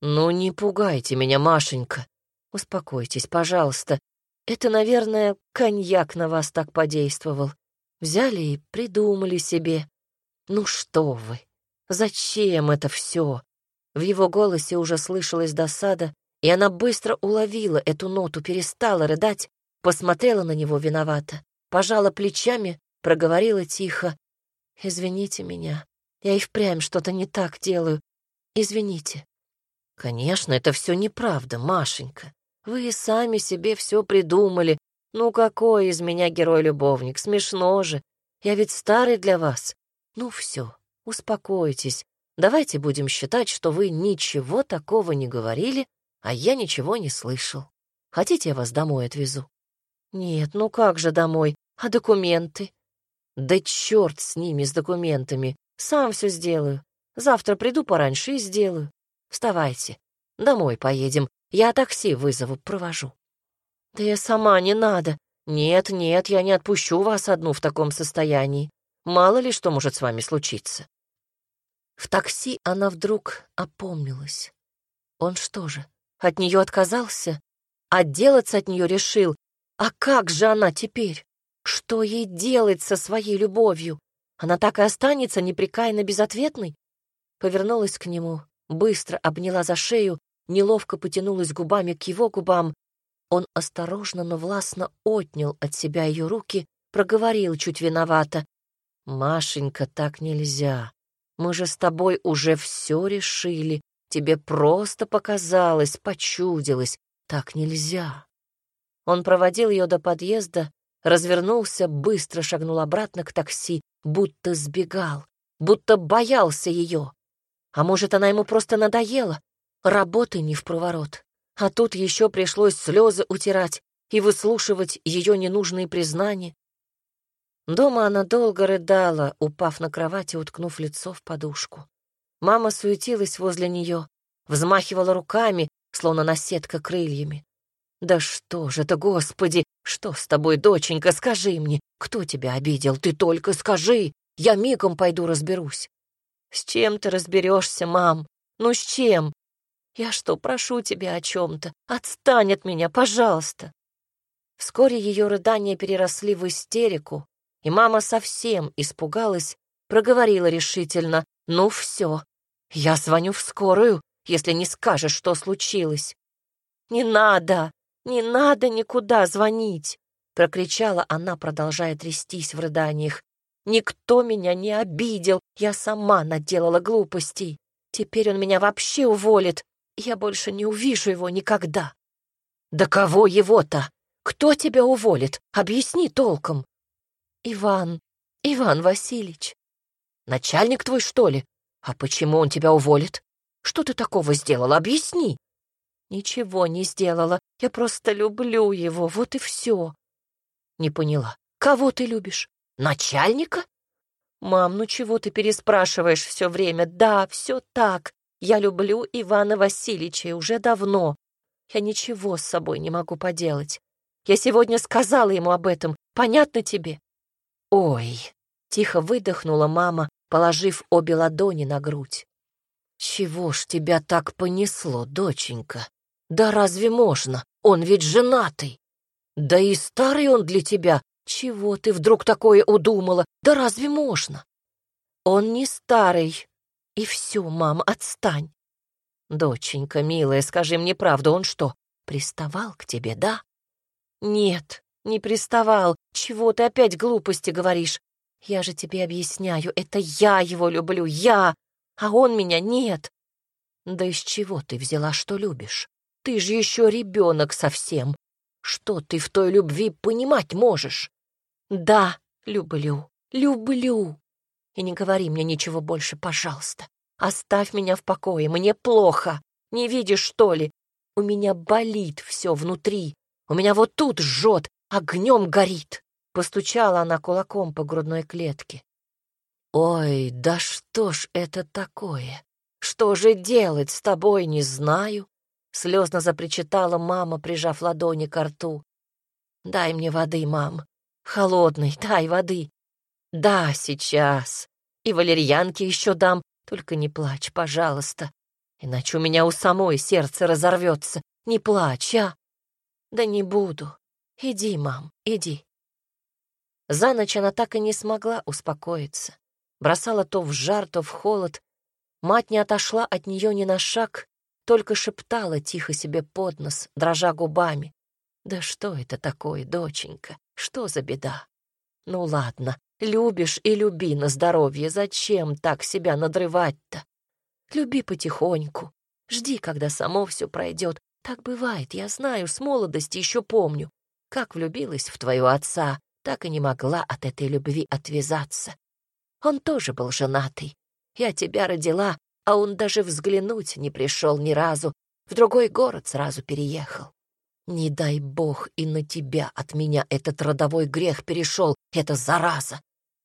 Ну, не пугайте меня, Машенька. Успокойтесь, пожалуйста. Это, наверное, коньяк на вас так подействовал. Взяли и придумали себе. «Ну что вы! Зачем это все?» В его голосе уже слышалась досада, и она быстро уловила эту ноту, перестала рыдать, посмотрела на него виновато, пожала плечами, проговорила тихо. «Извините меня, я и впрямь что-то не так делаю. Извините». «Конечно, это все неправда, Машенька. Вы сами себе все придумали. Ну какой из меня герой-любовник? Смешно же. Я ведь старый для вас. Ну все, успокойтесь. Давайте будем считать, что вы ничего такого не говорили, а я ничего не слышал. Хотите, я вас домой отвезу? Нет, ну как же домой? А документы? Да черт с ними, с документами. Сам все сделаю. Завтра приду пораньше и сделаю. Вставайте. Домой поедем. Я такси вызову, провожу. Да я сама не надо. Нет, нет, я не отпущу вас одну в таком состоянии. Мало ли что может с вами случиться. В такси она вдруг опомнилась. Он что же, от нее отказался? Отделаться от нее решил? А как же она теперь? Что ей делать со своей любовью? Она так и останется непрекаянно безответной? Повернулась к нему, быстро обняла за шею, неловко потянулась губами к его губам. Он осторожно, но властно отнял от себя ее руки, проговорил чуть виновато. «Машенька, так нельзя. Мы же с тобой уже все решили. Тебе просто показалось, почудилось. Так нельзя». Он проводил ее до подъезда, развернулся, быстро шагнул обратно к такси, будто сбегал, будто боялся ее. А может, она ему просто надоела? Работы не в проворот. А тут еще пришлось слезы утирать и выслушивать ее ненужные признания. Дома она долго рыдала, упав на кровать и уткнув лицо в подушку. Мама суетилась возле нее, взмахивала руками, словно наседка крыльями. «Да что же это, Господи! Что с тобой, доченька? Скажи мне, кто тебя обидел? Ты только скажи! Я мигом пойду разберусь!» «С чем ты разберешься, мам? Ну с чем? Я что, прошу тебя о чем-то? Отстань от меня, пожалуйста!» Вскоре ее рыдания переросли в истерику, и мама совсем испугалась, проговорила решительно, «Ну все, я звоню в скорую, если не скажешь, что случилось». «Не надо, не надо никуда звонить!» — прокричала она, продолжая трястись в рыданиях. «Никто меня не обидел, я сама наделала глупостей. Теперь он меня вообще уволит, я больше не увижу его никогда». «Да кого его-то? Кто тебя уволит? Объясни толком». «Иван, Иван Васильевич». «Начальник твой, что ли? А почему он тебя уволит? Что ты такого сделала? Объясни». «Ничего не сделала. Я просто люблю его, вот и все». «Не поняла. Кого ты любишь? Начальника?» «Мам, ну чего ты переспрашиваешь все время? Да, все так. Я люблю Ивана Васильевича уже давно. Я ничего с собой не могу поделать. Я сегодня сказала ему об этом. Понятно тебе?» «Ой!» — тихо выдохнула мама, положив обе ладони на грудь. «Чего ж тебя так понесло, доченька? Да разве можно? Он ведь женатый. Да и старый он для тебя. Чего ты вдруг такое удумала? Да разве можно?» «Он не старый. И все, мама, отстань. Доченька, милая, скажи мне правду, он что, приставал к тебе, да?» «Нет, не приставал. Чего ты опять глупости говоришь? Я же тебе объясняю, это я его люблю, я, а он меня нет. Да из чего ты взяла, что любишь? Ты же еще ребенок совсем. Что ты в той любви понимать можешь? Да, люблю, люблю. И не говори мне ничего больше, пожалуйста. Оставь меня в покое, мне плохо. Не видишь, что ли? У меня болит все внутри. У меня вот тут жжет, огнем горит. Постучала она кулаком по грудной клетке. Ой, да что ж это такое? Что же делать с тобой, не знаю. Слезно запричитала мама, прижав ладони к рту. Дай мне воды, мам. Холодной, дай воды. Да, сейчас. И валерьянки еще дам, только не плачь, пожалуйста. Иначе у меня у самой сердце разорвется. Не плачь, а? Да не буду. Иди, мам, иди. За ночь она так и не смогла успокоиться. Бросала то в жар, то в холод. Мать не отошла от нее ни на шаг, только шептала тихо себе под нос, дрожа губами. «Да что это такое, доченька? Что за беда? Ну ладно, любишь и люби на здоровье. Зачем так себя надрывать-то? Люби потихоньку. Жди, когда само все пройдет. Так бывает, я знаю, с молодости еще помню. Как влюбилась в твоего отца, так и не могла от этой любви отвязаться. Он тоже был женатый. Я тебя родила, а он даже взглянуть не пришел ни разу. В другой город сразу переехал. Не дай бог и на тебя от меня этот родовой грех перешел, это зараза.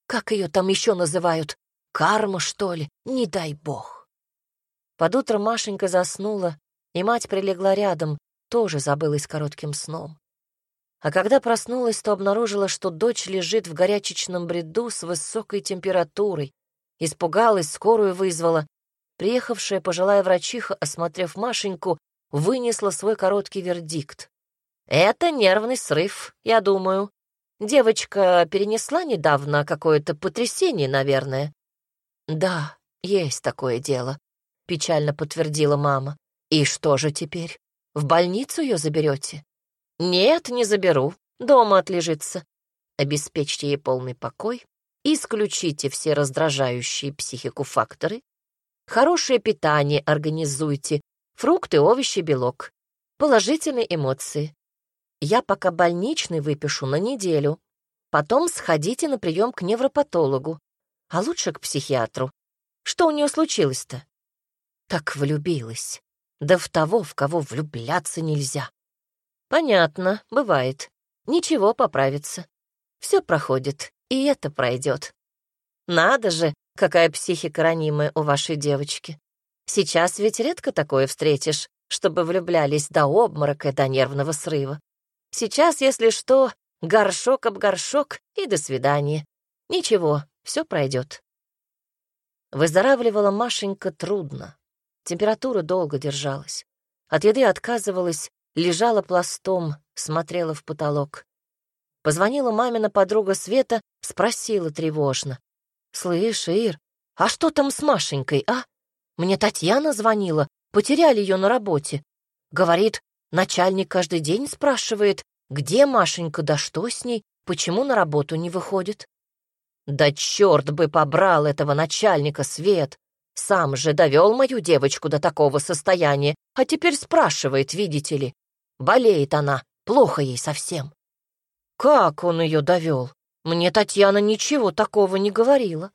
Как ее там еще называют? Карма, что ли? Не дай бог. Под утро Машенька заснула, и мать прилегла рядом, тоже забылась коротким сном. А когда проснулась, то обнаружила, что дочь лежит в горячечном бреду с высокой температурой. Испугалась, скорую вызвала. Приехавшая пожилая врачиха, осмотрев Машеньку, вынесла свой короткий вердикт. «Это нервный срыв, я думаю. Девочка перенесла недавно какое-то потрясение, наверное». «Да, есть такое дело», — печально подтвердила мама. «И что же теперь? В больницу ее заберете?» «Нет, не заберу. Дома отлежится. Обеспечьте ей полный покой, исключите все раздражающие психику факторы, хорошее питание организуйте, фрукты, овощи, белок, положительные эмоции. Я пока больничный выпишу на неделю. Потом сходите на прием к невропатологу, а лучше к психиатру. Что у нее случилось-то? Так влюбилась. Да в того, в кого влюбляться нельзя. Понятно, бывает. Ничего, поправится. Все проходит, и это пройдет. Надо же, какая психика ранимая у вашей девочки. Сейчас ведь редко такое встретишь, чтобы влюблялись до обморока, до нервного срыва. Сейчас, если что, горшок об горшок и до свидания. Ничего, все пройдет. Выздоравливала Машенька трудно. Температура долго держалась. От еды отказывалась, лежала пластом, смотрела в потолок. Позвонила мамина подруга Света, спросила тревожно. «Слышь, Ир, а что там с Машенькой, а? Мне Татьяна звонила, потеряли ее на работе. Говорит, начальник каждый день спрашивает, где Машенька, да что с ней, почему на работу не выходит. Да черт бы побрал этого начальника, Свет! Сам же довел мою девочку до такого состояния, а теперь спрашивает, видите ли. Болеет она, плохо ей совсем. Как он ее довел? Мне Татьяна ничего такого не говорила.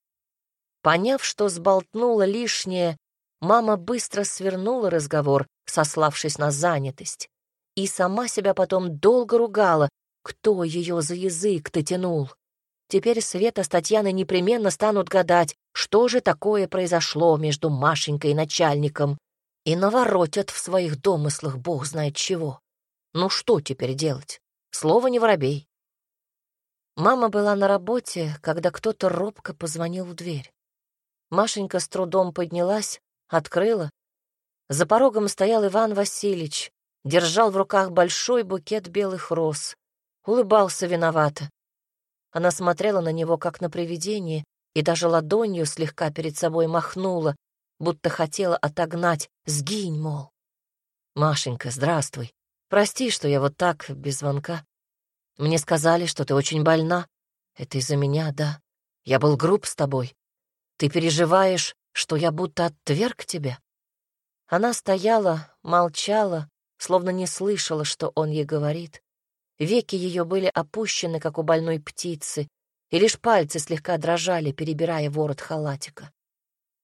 Поняв, что сболтнула лишнее, мама быстро свернула разговор, сославшись на занятость, и сама себя потом долго ругала, кто ее за язык-то тянул. Теперь Света с Татьяной непременно станут гадать, что же такое произошло между Машенькой и начальником, и наворотят в своих домыслах бог знает чего. Ну что теперь делать? Слово не воробей. Мама была на работе, когда кто-то робко позвонил в дверь. Машенька с трудом поднялась, открыла. За порогом стоял Иван Васильевич, держал в руках большой букет белых роз, улыбался виновато. Она смотрела на него, как на привидение, и даже ладонью слегка перед собой махнула, будто хотела отогнать «сгинь, мол». «Машенька, здравствуй. Прости, что я вот так, без звонка. Мне сказали, что ты очень больна. Это из-за меня, да. Я был груб с тобой. Ты переживаешь, что я будто отверг тебя?» Она стояла, молчала, словно не слышала, что он ей говорит. Веки ее были опущены, как у больной птицы, и лишь пальцы слегка дрожали, перебирая ворот халатика.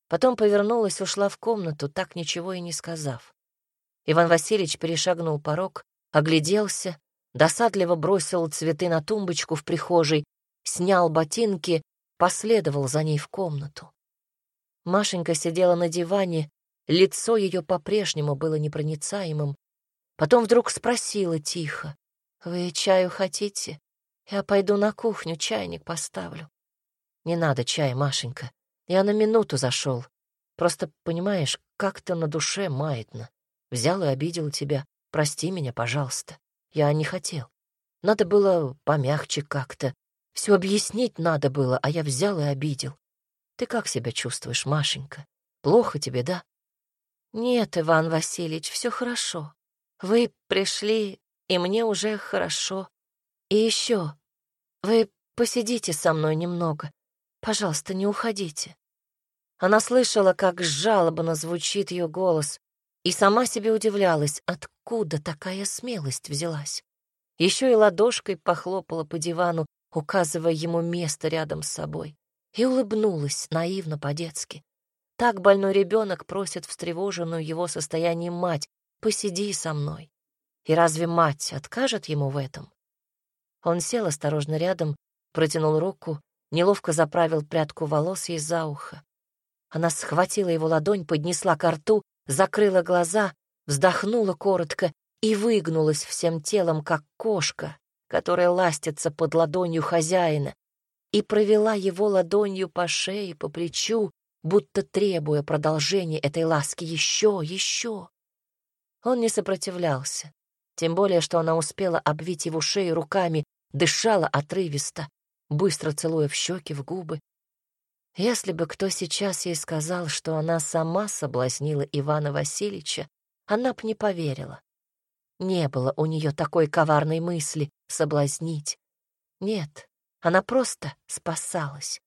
Потом повернулась, ушла в комнату, так ничего и не сказав. Иван Васильевич перешагнул порог, огляделся, досадливо бросил цветы на тумбочку в прихожей, снял ботинки, последовал за ней в комнату. Машенька сидела на диване, лицо ее по-прежнему было непроницаемым. Потом вдруг спросила тихо, «Вы чаю хотите? Я пойду на кухню, чайник поставлю». «Не надо чая, Машенька. Я на минуту зашел. Просто, понимаешь, как-то на душе маятно. Взял и обидел тебя. Прости меня, пожалуйста. Я не хотел. Надо было помягче как-то. Все объяснить надо было, а я взял и обидел. Ты как себя чувствуешь, Машенька? Плохо тебе, да? Нет, Иван Васильевич, все хорошо. Вы пришли, и мне уже хорошо. И еще, вы посидите со мной немного. Пожалуйста, не уходите. Она слышала, как жалобно звучит ее голос, и сама себе удивлялась, откуда такая смелость взялась. Еще и ладошкой похлопала по дивану, указывая ему место рядом с собой, и улыбнулась наивно по-детски. Так больной ребенок просит встревоженную его состоянием мать «посиди со мной». И разве мать откажет ему в этом? Он сел осторожно рядом, протянул руку, неловко заправил прядку волос ей за ухо. Она схватила его ладонь, поднесла ко рту, закрыла глаза, вздохнула коротко и выгнулась всем телом, как кошка, которая ластится под ладонью хозяина, и провела его ладонью по шее, по плечу, будто требуя продолжения этой ласки еще, еще. Он не сопротивлялся, тем более, что она успела обвить его шею руками, дышала отрывисто, быстро целуя в щеки, в губы. Если бы кто сейчас ей сказал, что она сама соблазнила Ивана Васильевича, она б не поверила. Не было у нее такой коварной мысли — соблазнить. Нет, она просто спасалась.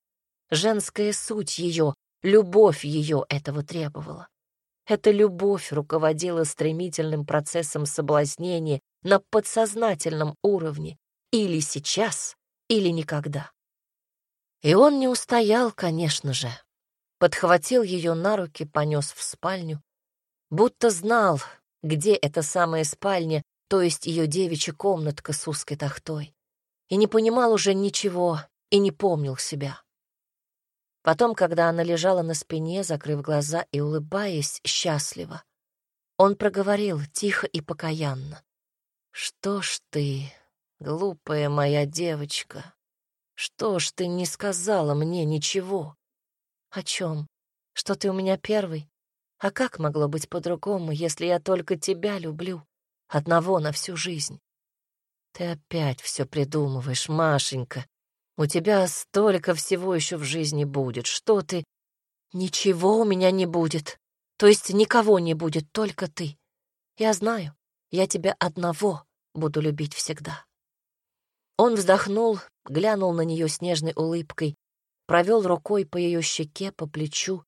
Женская суть ее, любовь ее этого требовала. Эта любовь руководила стремительным процессом соблазнения на подсознательном уровне или сейчас, или никогда. И он не устоял, конечно же. Подхватил ее на руки, понес в спальню, будто знал, где эта самая спальня, то есть ее девичья комнатка с узкой тахтой, и не понимал уже ничего и не помнил себя. Потом, когда она лежала на спине, закрыв глаза и улыбаясь счастливо, он проговорил тихо и покаянно. «Что ж ты, глупая моя девочка, что ж ты не сказала мне ничего?» «О чем? Что ты у меня первый? А как могло быть по-другому, если я только тебя люблю, одного на всю жизнь?» «Ты опять все придумываешь, Машенька. У тебя столько всего еще в жизни будет. Что ты...» «Ничего у меня не будет. То есть никого не будет, только ты. Я знаю, я тебя одного буду любить всегда». Он вздохнул, глянул на нее с нежной улыбкой, провел рукой по ее щеке, по плечу,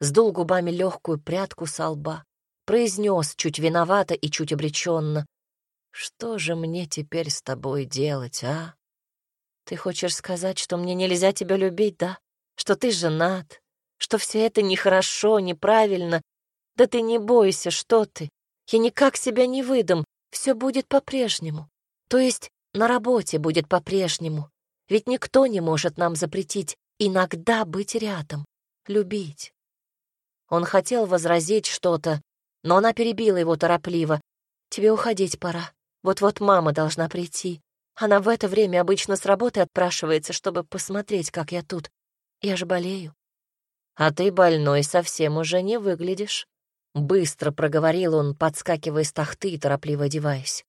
сдул губами легкую прядку со лба, произнес чуть виновато и чуть обреченно. «Что же мне теперь с тобой делать, а?» «Ты хочешь сказать, что мне нельзя тебя любить, да? Что ты женат? Что все это нехорошо, неправильно? Да ты не бойся, что ты? Я никак себя не выдам, все будет по-прежнему. То есть на работе будет по-прежнему. Ведь никто не может нам запретить иногда быть рядом, любить. Он хотел возразить что-то, но она перебила его торопливо. «Тебе уходить пора. Вот-вот мама должна прийти. Она в это время обычно с работы отпрашивается, чтобы посмотреть, как я тут. Я же болею». «А ты больной совсем уже не выглядишь», — быстро проговорил он, подскакивая с тахты и торопливо одеваясь.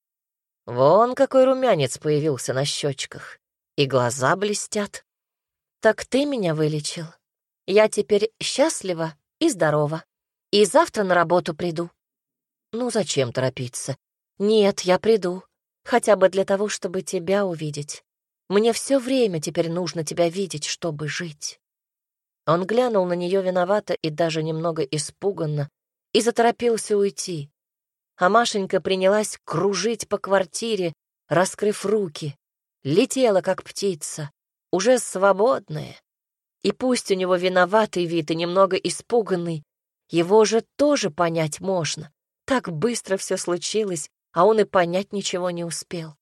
Вон какой румянец появился на щечках. И глаза блестят. Так ты меня вылечил. Я теперь счастлива и здорова. И завтра на работу приду. Ну, зачем торопиться? Нет, я приду. Хотя бы для того, чтобы тебя увидеть. Мне все время теперь нужно тебя видеть, чтобы жить. Он глянул на нее виновато и даже немного испуганно и заторопился уйти а Машенька принялась кружить по квартире, раскрыв руки. Летела, как птица, уже свободная. И пусть у него виноватый вид и немного испуганный, его же тоже понять можно. Так быстро все случилось, а он и понять ничего не успел.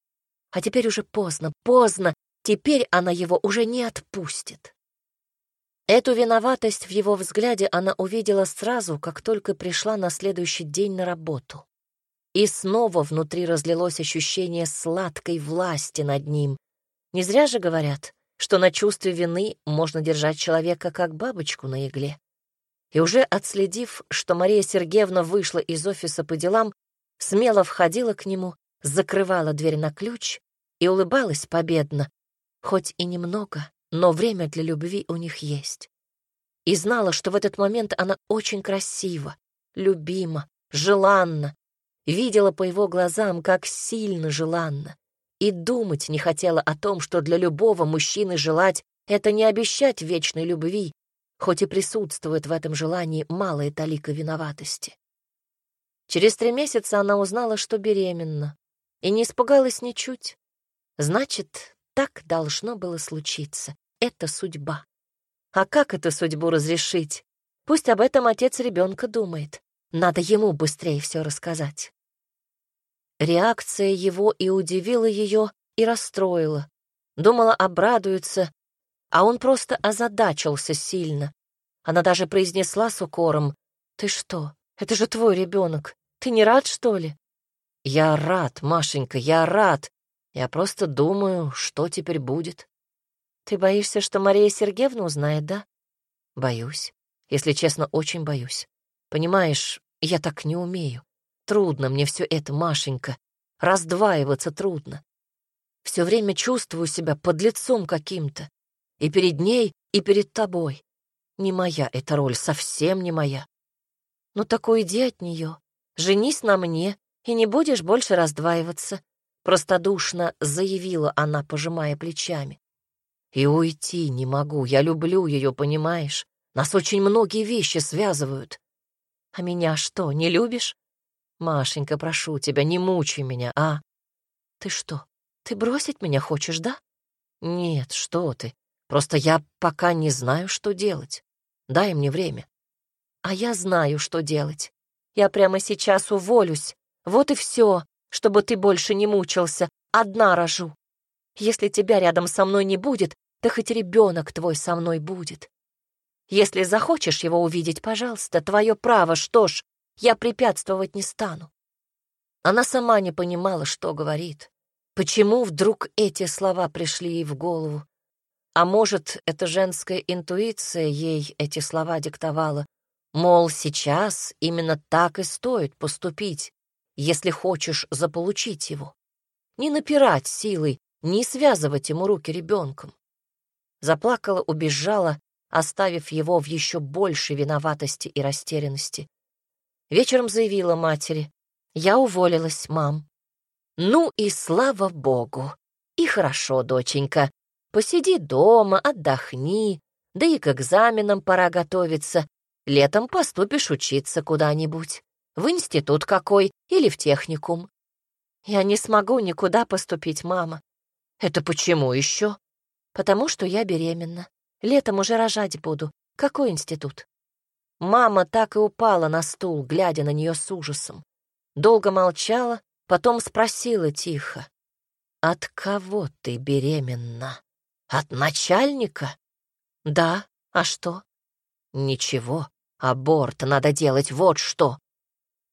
А теперь уже поздно, поздно, теперь она его уже не отпустит. Эту виноватость в его взгляде она увидела сразу, как только пришла на следующий день на работу. И снова внутри разлилось ощущение сладкой власти над ним. Не зря же говорят, что на чувстве вины можно держать человека как бабочку на игле. И уже отследив, что Мария Сергеевна вышла из офиса по делам, смело входила к нему, закрывала дверь на ключ и улыбалась победно, хоть и немного, но время для любви у них есть. И знала, что в этот момент она очень красива, любима, желанна, видела по его глазам, как сильно желанно, и думать не хотела о том, что для любого мужчины желать — это не обещать вечной любви, хоть и присутствует в этом желании малая талика виноватости. Через три месяца она узнала, что беременна, и не испугалась ничуть. Значит, так должно было случиться. Это судьба. А как эту судьбу разрешить? Пусть об этом отец ребенка думает. Надо ему быстрее все рассказать. Реакция его и удивила ее, и расстроила. Думала, обрадуется, а он просто озадачился сильно. Она даже произнесла с укором, «Ты что? Это же твой ребенок. Ты не рад, что ли?» «Я рад, Машенька, я рад. Я просто думаю, что теперь будет». «Ты боишься, что Мария Сергеевна узнает, да?» «Боюсь. Если честно, очень боюсь. Понимаешь, я так не умею. Трудно мне все это, Машенька. Раздваиваться трудно. Все время чувствую себя под лицом каким-то. И перед ней, и перед тобой. Не моя эта роль, совсем не моя. Ну так уйди от нее. Женись на мне, и не будешь больше раздваиваться. Простодушно заявила она, пожимая плечами. И уйти не могу, я люблю ее, понимаешь? Нас очень многие вещи связывают. А меня что, не любишь? Машенька, прошу тебя, не мучай меня, а? Ты что, ты бросить меня хочешь, да? Нет, что ты. Просто я пока не знаю, что делать. Дай мне время. А я знаю, что делать. Я прямо сейчас уволюсь. Вот и все, чтобы ты больше не мучился. Одна рожу. Если тебя рядом со мной не будет, да хоть ребенок твой со мной будет. Если захочешь его увидеть, пожалуйста, твое право, что ж, я препятствовать не стану. Она сама не понимала, что говорит. Почему вдруг эти слова пришли ей в голову? А может, это женская интуиция ей эти слова диктовала? Мол, сейчас именно так и стоит поступить, если хочешь заполучить его. Не напирать силой, не связывать ему руки ребенком. Заплакала, убежала, оставив его в еще большей виноватости и растерянности. Вечером заявила матери, «Я уволилась, мам». «Ну и слава богу! И хорошо, доченька. Посиди дома, отдохни, да и к экзаменам пора готовиться. Летом поступишь учиться куда-нибудь, в институт какой или в техникум». «Я не смогу никуда поступить, мама». «Это почему еще?» «Потому что я беременна. Летом уже рожать буду. Какой институт?» Мама так и упала на стул, глядя на нее с ужасом. Долго молчала, потом спросила тихо. «От кого ты беременна? От начальника?» «Да, а что?» «Ничего, аборт надо делать, вот что!»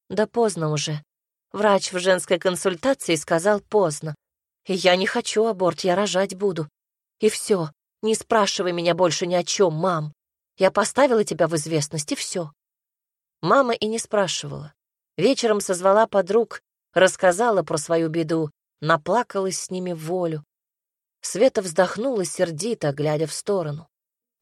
«Да поздно уже. Врач в женской консультации сказал поздно. Я не хочу аборт, я рожать буду. И все, не спрашивай меня больше ни о чем, мам. Я поставила тебя в известность, и все. Мама и не спрашивала. Вечером созвала подруг, рассказала про свою беду, наплакалась с ними в волю. Света вздохнула сердито, глядя в сторону.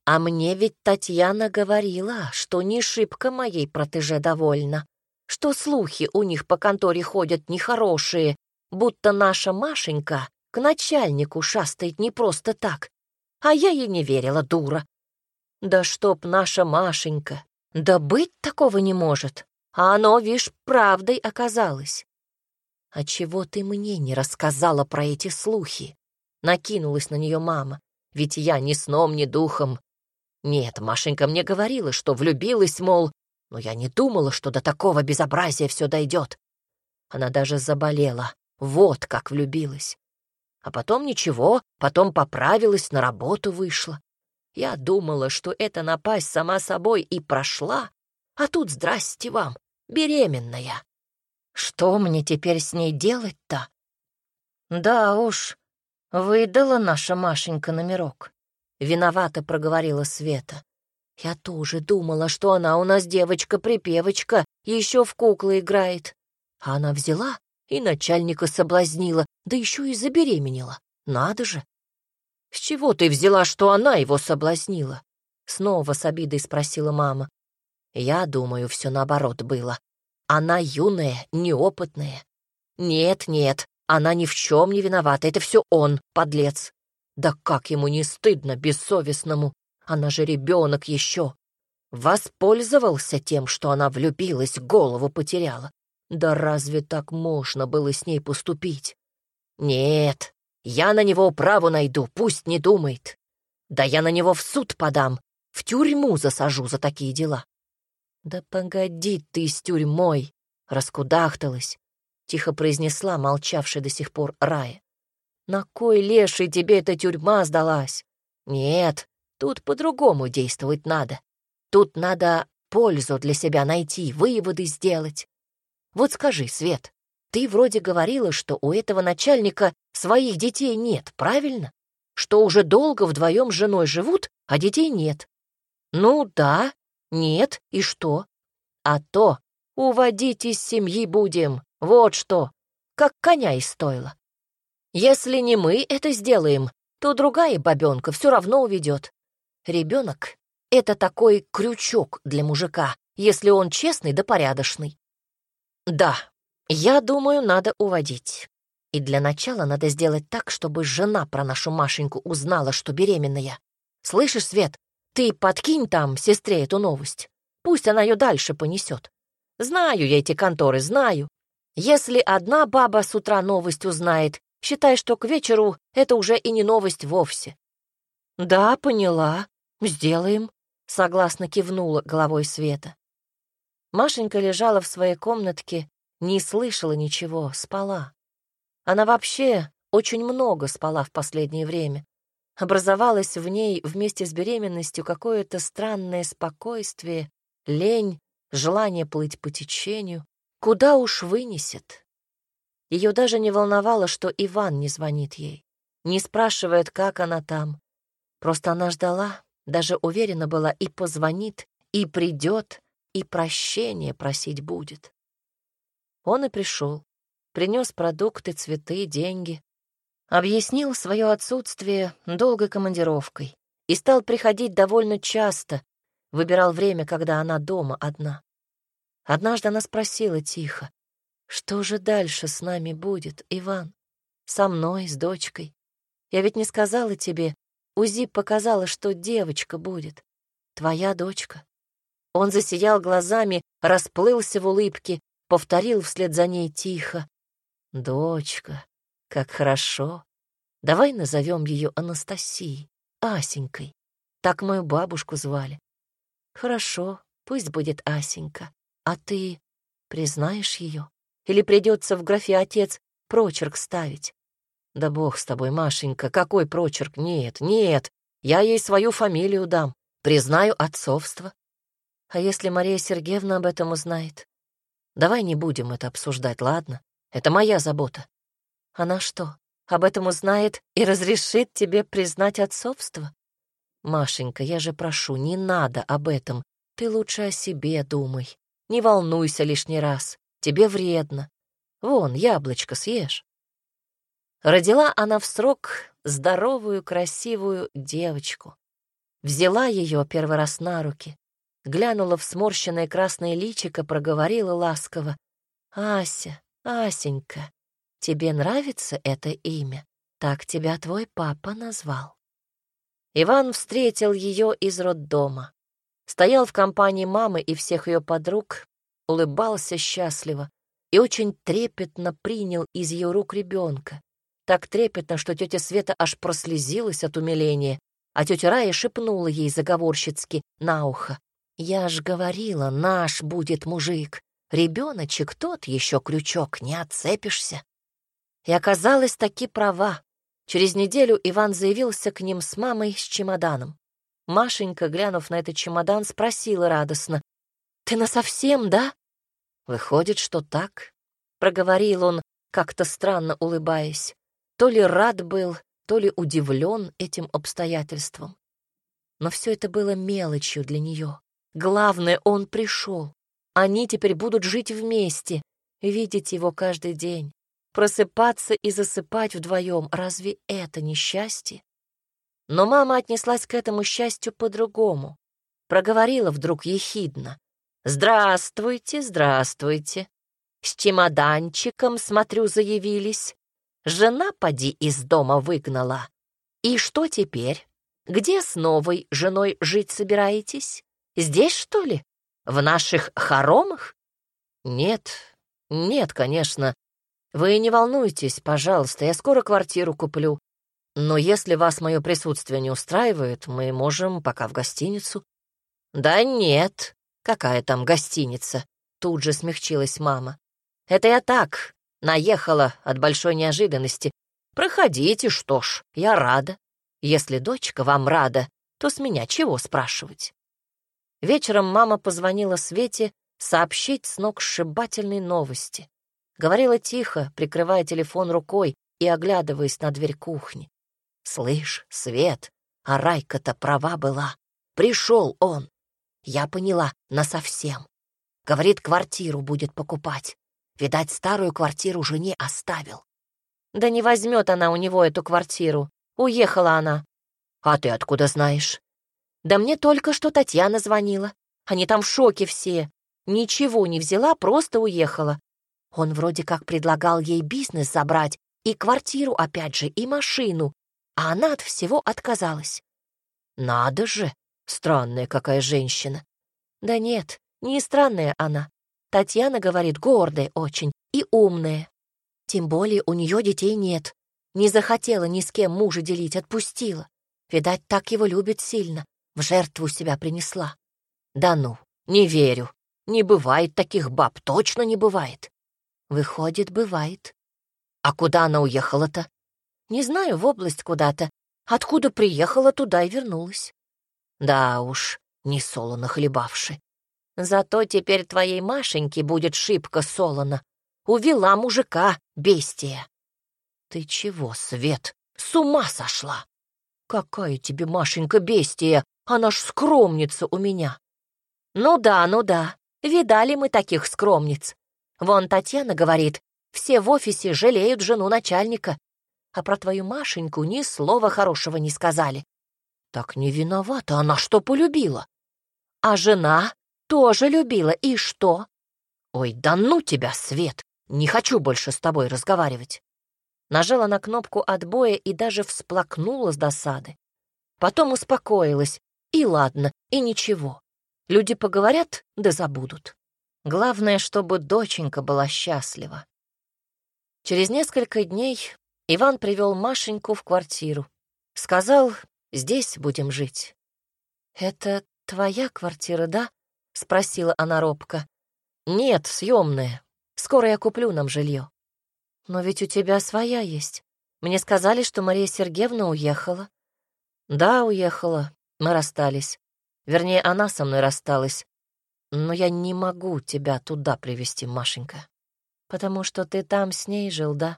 А мне ведь Татьяна говорила, что не шибко моей протеже довольна, что слухи у них по конторе ходят нехорошие, будто наша Машенька к начальнику шастает не просто так. А я ей не верила, дура. Да чтоб наша Машенька! Да быть такого не может! А оно, вишь, правдой оказалось. А чего ты мне не рассказала про эти слухи? Накинулась на нее мама. Ведь я ни сном, ни духом. Нет, Машенька мне говорила, что влюбилась, мол, но я не думала, что до такого безобразия все дойдет. Она даже заболела. Вот как влюбилась. А потом ничего, потом поправилась, на работу вышла. Я думала, что эта напасть сама собой и прошла, а тут здрасте вам, беременная. Что мне теперь с ней делать-то? Да уж, выдала наша Машенька номерок. Виновато проговорила Света. Я тоже думала, что она у нас девочка-припевочка, еще в куклы играет. А она взяла и начальника соблазнила, да еще и забеременела. Надо же, «С чего ты взяла, что она его соблазнила?» Снова с обидой спросила мама. «Я думаю, все наоборот было. Она юная, неопытная. Нет, нет, она ни в чем не виновата, это все он, подлец. Да как ему не стыдно, бессовестному? Она же ребенок еще. Воспользовался тем, что она влюбилась, голову потеряла. Да разве так можно было с ней поступить? Нет, я на него праву найду, пусть не думает. Да я на него в суд подам, в тюрьму засажу за такие дела. Да погоди ты с тюрьмой, раскудахталась. тихо произнесла молчавшая до сих пор Рая. «На кой леший тебе эта тюрьма сдалась? Нет, тут по-другому действовать надо. Тут надо пользу для себя найти, выводы сделать. Вот скажи, Свет, ты вроде говорила, что у этого начальника своих детей нет, правильно? Что уже долго вдвоем с женой живут, а детей нет. Ну да, нет, и что? А то, уводить из семьи будем, вот что, как коня из стойла. Если не мы это сделаем, то другая бабенка все равно уведет. Ребенок — это такой крючок для мужика, если он честный да порядочный. Да, я думаю, надо уводить. И для начала надо сделать так, чтобы жена про нашу Машеньку узнала, что беременная. Слышишь, Свет, ты подкинь там сестре эту новость. Пусть она ее дальше понесет. Знаю я эти конторы, знаю. Если одна баба с утра новость узнает, считай, что к вечеру это уже и не новость вовсе. Да, поняла. Сделаем, согласно кивнула головой Света. Машенька лежала в своей комнатке, не слышала ничего, спала. Она вообще очень много спала в последнее время. Образовалось в ней вместе с беременностью какое-то странное спокойствие, лень, желание плыть по течению. Куда уж вынесет? Ее даже не волновало, что Иван не звонит ей, не спрашивает, как она там. Просто она ждала, даже уверена была, и позвонит, и придет, и прощение просить будет. Он и пришел принес продукты, цветы, деньги. Объяснил свое отсутствие долгой командировкой и стал приходить довольно часто, выбирал время, когда она дома одна. Однажды она спросила тихо, «Что же дальше с нами будет, Иван? Со мной, с дочкой? Я ведь не сказала тебе, УЗИ показала, что девочка будет. Твоя дочка». Он засиял глазами, расплылся в улыбке, повторил вслед за ней тихо. Дочка, как хорошо. Давай назовем ее Анастасией, Асенькой. Так мою бабушку звали. Хорошо, пусть будет Асенька. А ты признаешь ее? Или придется в графе «отец» прочерк ставить? Да бог с тобой, Машенька, какой прочерк? Нет, нет, я ей свою фамилию дам. Признаю отцовство. А если Мария Сергеевна об этом узнает? Давай не будем это обсуждать, ладно? Это моя забота. Она что, об этом узнает и разрешит тебе признать отцовство? Машенька, я же прошу, не надо об этом. Ты лучше о себе думай. Не волнуйся лишний раз. Тебе вредно. Вон, яблочко съешь. Родила она в срок здоровую, красивую девочку. Взяла ее первый раз на руки, глянула в сморщенное красное личико, проговорила ласково. «Ася, «Асенька, тебе нравится это имя? Так тебя твой папа назвал». Иван встретил ее из роддома. Стоял в компании мамы и всех ее подруг, улыбался счастливо и очень трепетно принял из ее рук ребенка. Так трепетно, что тетя Света аж прослезилась от умиления, а тетя Рая шепнула ей заговорщицки на ухо. «Я ж говорила, наш будет мужик. Ребеночек тот еще крючок, не отцепишься. И оказалась таки права. Через неделю Иван заявился к ним с мамой с чемоданом. Машенька, глянув на этот чемодан, спросила радостно. «Ты насовсем, да?» «Выходит, что так», — проговорил он, как-то странно улыбаясь. То ли рад был, то ли удивлен этим обстоятельством. Но все это было мелочью для нее. Главное, он пришел. Они теперь будут жить вместе, видеть его каждый день, просыпаться и засыпать вдвоем. Разве это не счастье? Но мама отнеслась к этому счастью по-другому. Проговорила вдруг ехидно. «Здравствуйте, здравствуйте. С чемоданчиком, смотрю, заявились. Жена поди из дома выгнала. И что теперь? Где с новой женой жить собираетесь? Здесь, что ли? В наших хоромах? Нет, нет, конечно. Вы не волнуйтесь, пожалуйста, я скоро квартиру куплю. Но если вас мое присутствие не устраивает, мы можем пока в гостиницу. Да нет, какая там гостиница? Тут же смягчилась мама. Это я так, Наехала от большой неожиданности. Проходите, что ж, я рада. Если дочка вам рада, то с меня чего спрашивать? Вечером мама позвонила Свете сообщить сногсшибательной новости. Говорила тихо, прикрывая телефон рукой и оглядываясь на дверь кухни. «Слышь, Свет, а Райка-то права была. Пришел он. Я поняла, насовсем. Говорит, квартиру будет покупать. Видать, старую квартиру жене оставил. Да не возьмет она у него эту квартиру. Уехала она. А ты откуда знаешь? Да мне только что Татьяна звонила. Они там в шоке все. Ничего не взяла, просто уехала. Он вроде как предлагал ей бизнес забрать, и квартиру опять же, и машину, а она от всего отказалась. Надо же, странная какая женщина. Да нет, не странная она. Татьяна говорит, гордая очень и умная. Тем более у нее детей нет. Не захотела ни с кем мужа делить, отпустила. Видать, так его любит сильно. В жертву себя принесла. Да ну, не верю. Не бывает таких баб, точно не бывает. Выходит, бывает. А куда она уехала-то? Не знаю, в область куда-то. Откуда приехала, туда и вернулась. Да уж, не солоно хлебавши. Зато теперь твоей Машеньке будет шибко солоно. Увела мужика, бестия. Ты чего, Свет, с ума сошла? Какая тебе Машенька бестия, она ж скромница у меня. Ну да, ну да, видали мы таких скромниц. Вон Татьяна говорит, все в офисе жалеют жену начальника, а про твою Машеньку ни слова хорошего не сказали. Так не виновата она, что полюбила. А жена тоже любила, и что? Ой, да ну тебя, Свет, не хочу больше с тобой разговаривать. Нажала на кнопку отбоя и даже всплакнула с досады. Потом успокоилась, и ладно, и ничего. Люди поговорят, да забудут. Главное, чтобы доченька была счастлива. Через несколько дней Иван привел Машеньку в квартиру. Сказал, здесь будем жить. «Это твоя квартира, да?» — спросила она робко. «Нет, съемная. Скоро я куплю нам жилье». «Но ведь у тебя своя есть. Мне сказали, что Мария Сергеевна уехала». «Да, уехала. Мы расстались. Вернее, она со мной рассталась. Но я не могу тебя туда привести, Машенька. Потому что ты там с ней жил, да?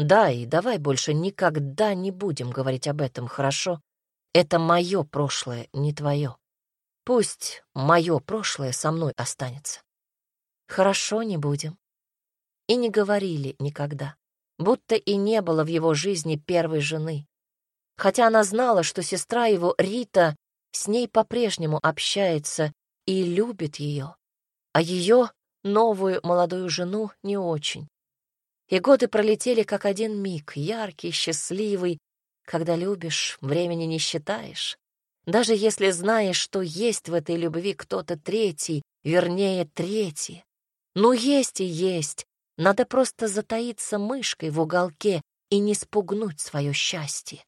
Да, и давай больше никогда не будем говорить об этом, хорошо? Это мое прошлое, не твое. Пусть мое прошлое со мной останется. Хорошо, не будем. И не говорили никогда, будто и не было в его жизни первой жены. Хотя она знала, что сестра его, Рита, с ней по-прежнему общается и любит ее, а ее, новую молодую жену, не очень. И годы пролетели как один миг, яркий, счастливый. Когда любишь, времени не считаешь. Даже если знаешь, что есть в этой любви кто-то третий, вернее, третий. Ну, есть и есть. Надо просто затаиться мышкой в уголке и не спугнуть свое счастье.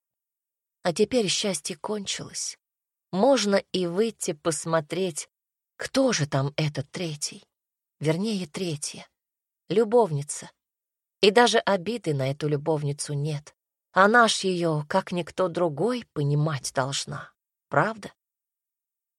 А теперь счастье кончилось. Можно и выйти посмотреть, кто же там этот третий. Вернее, третья. Любовница. И даже обиды на эту любовницу нет. Она ж ее, как никто другой, понимать должна правда?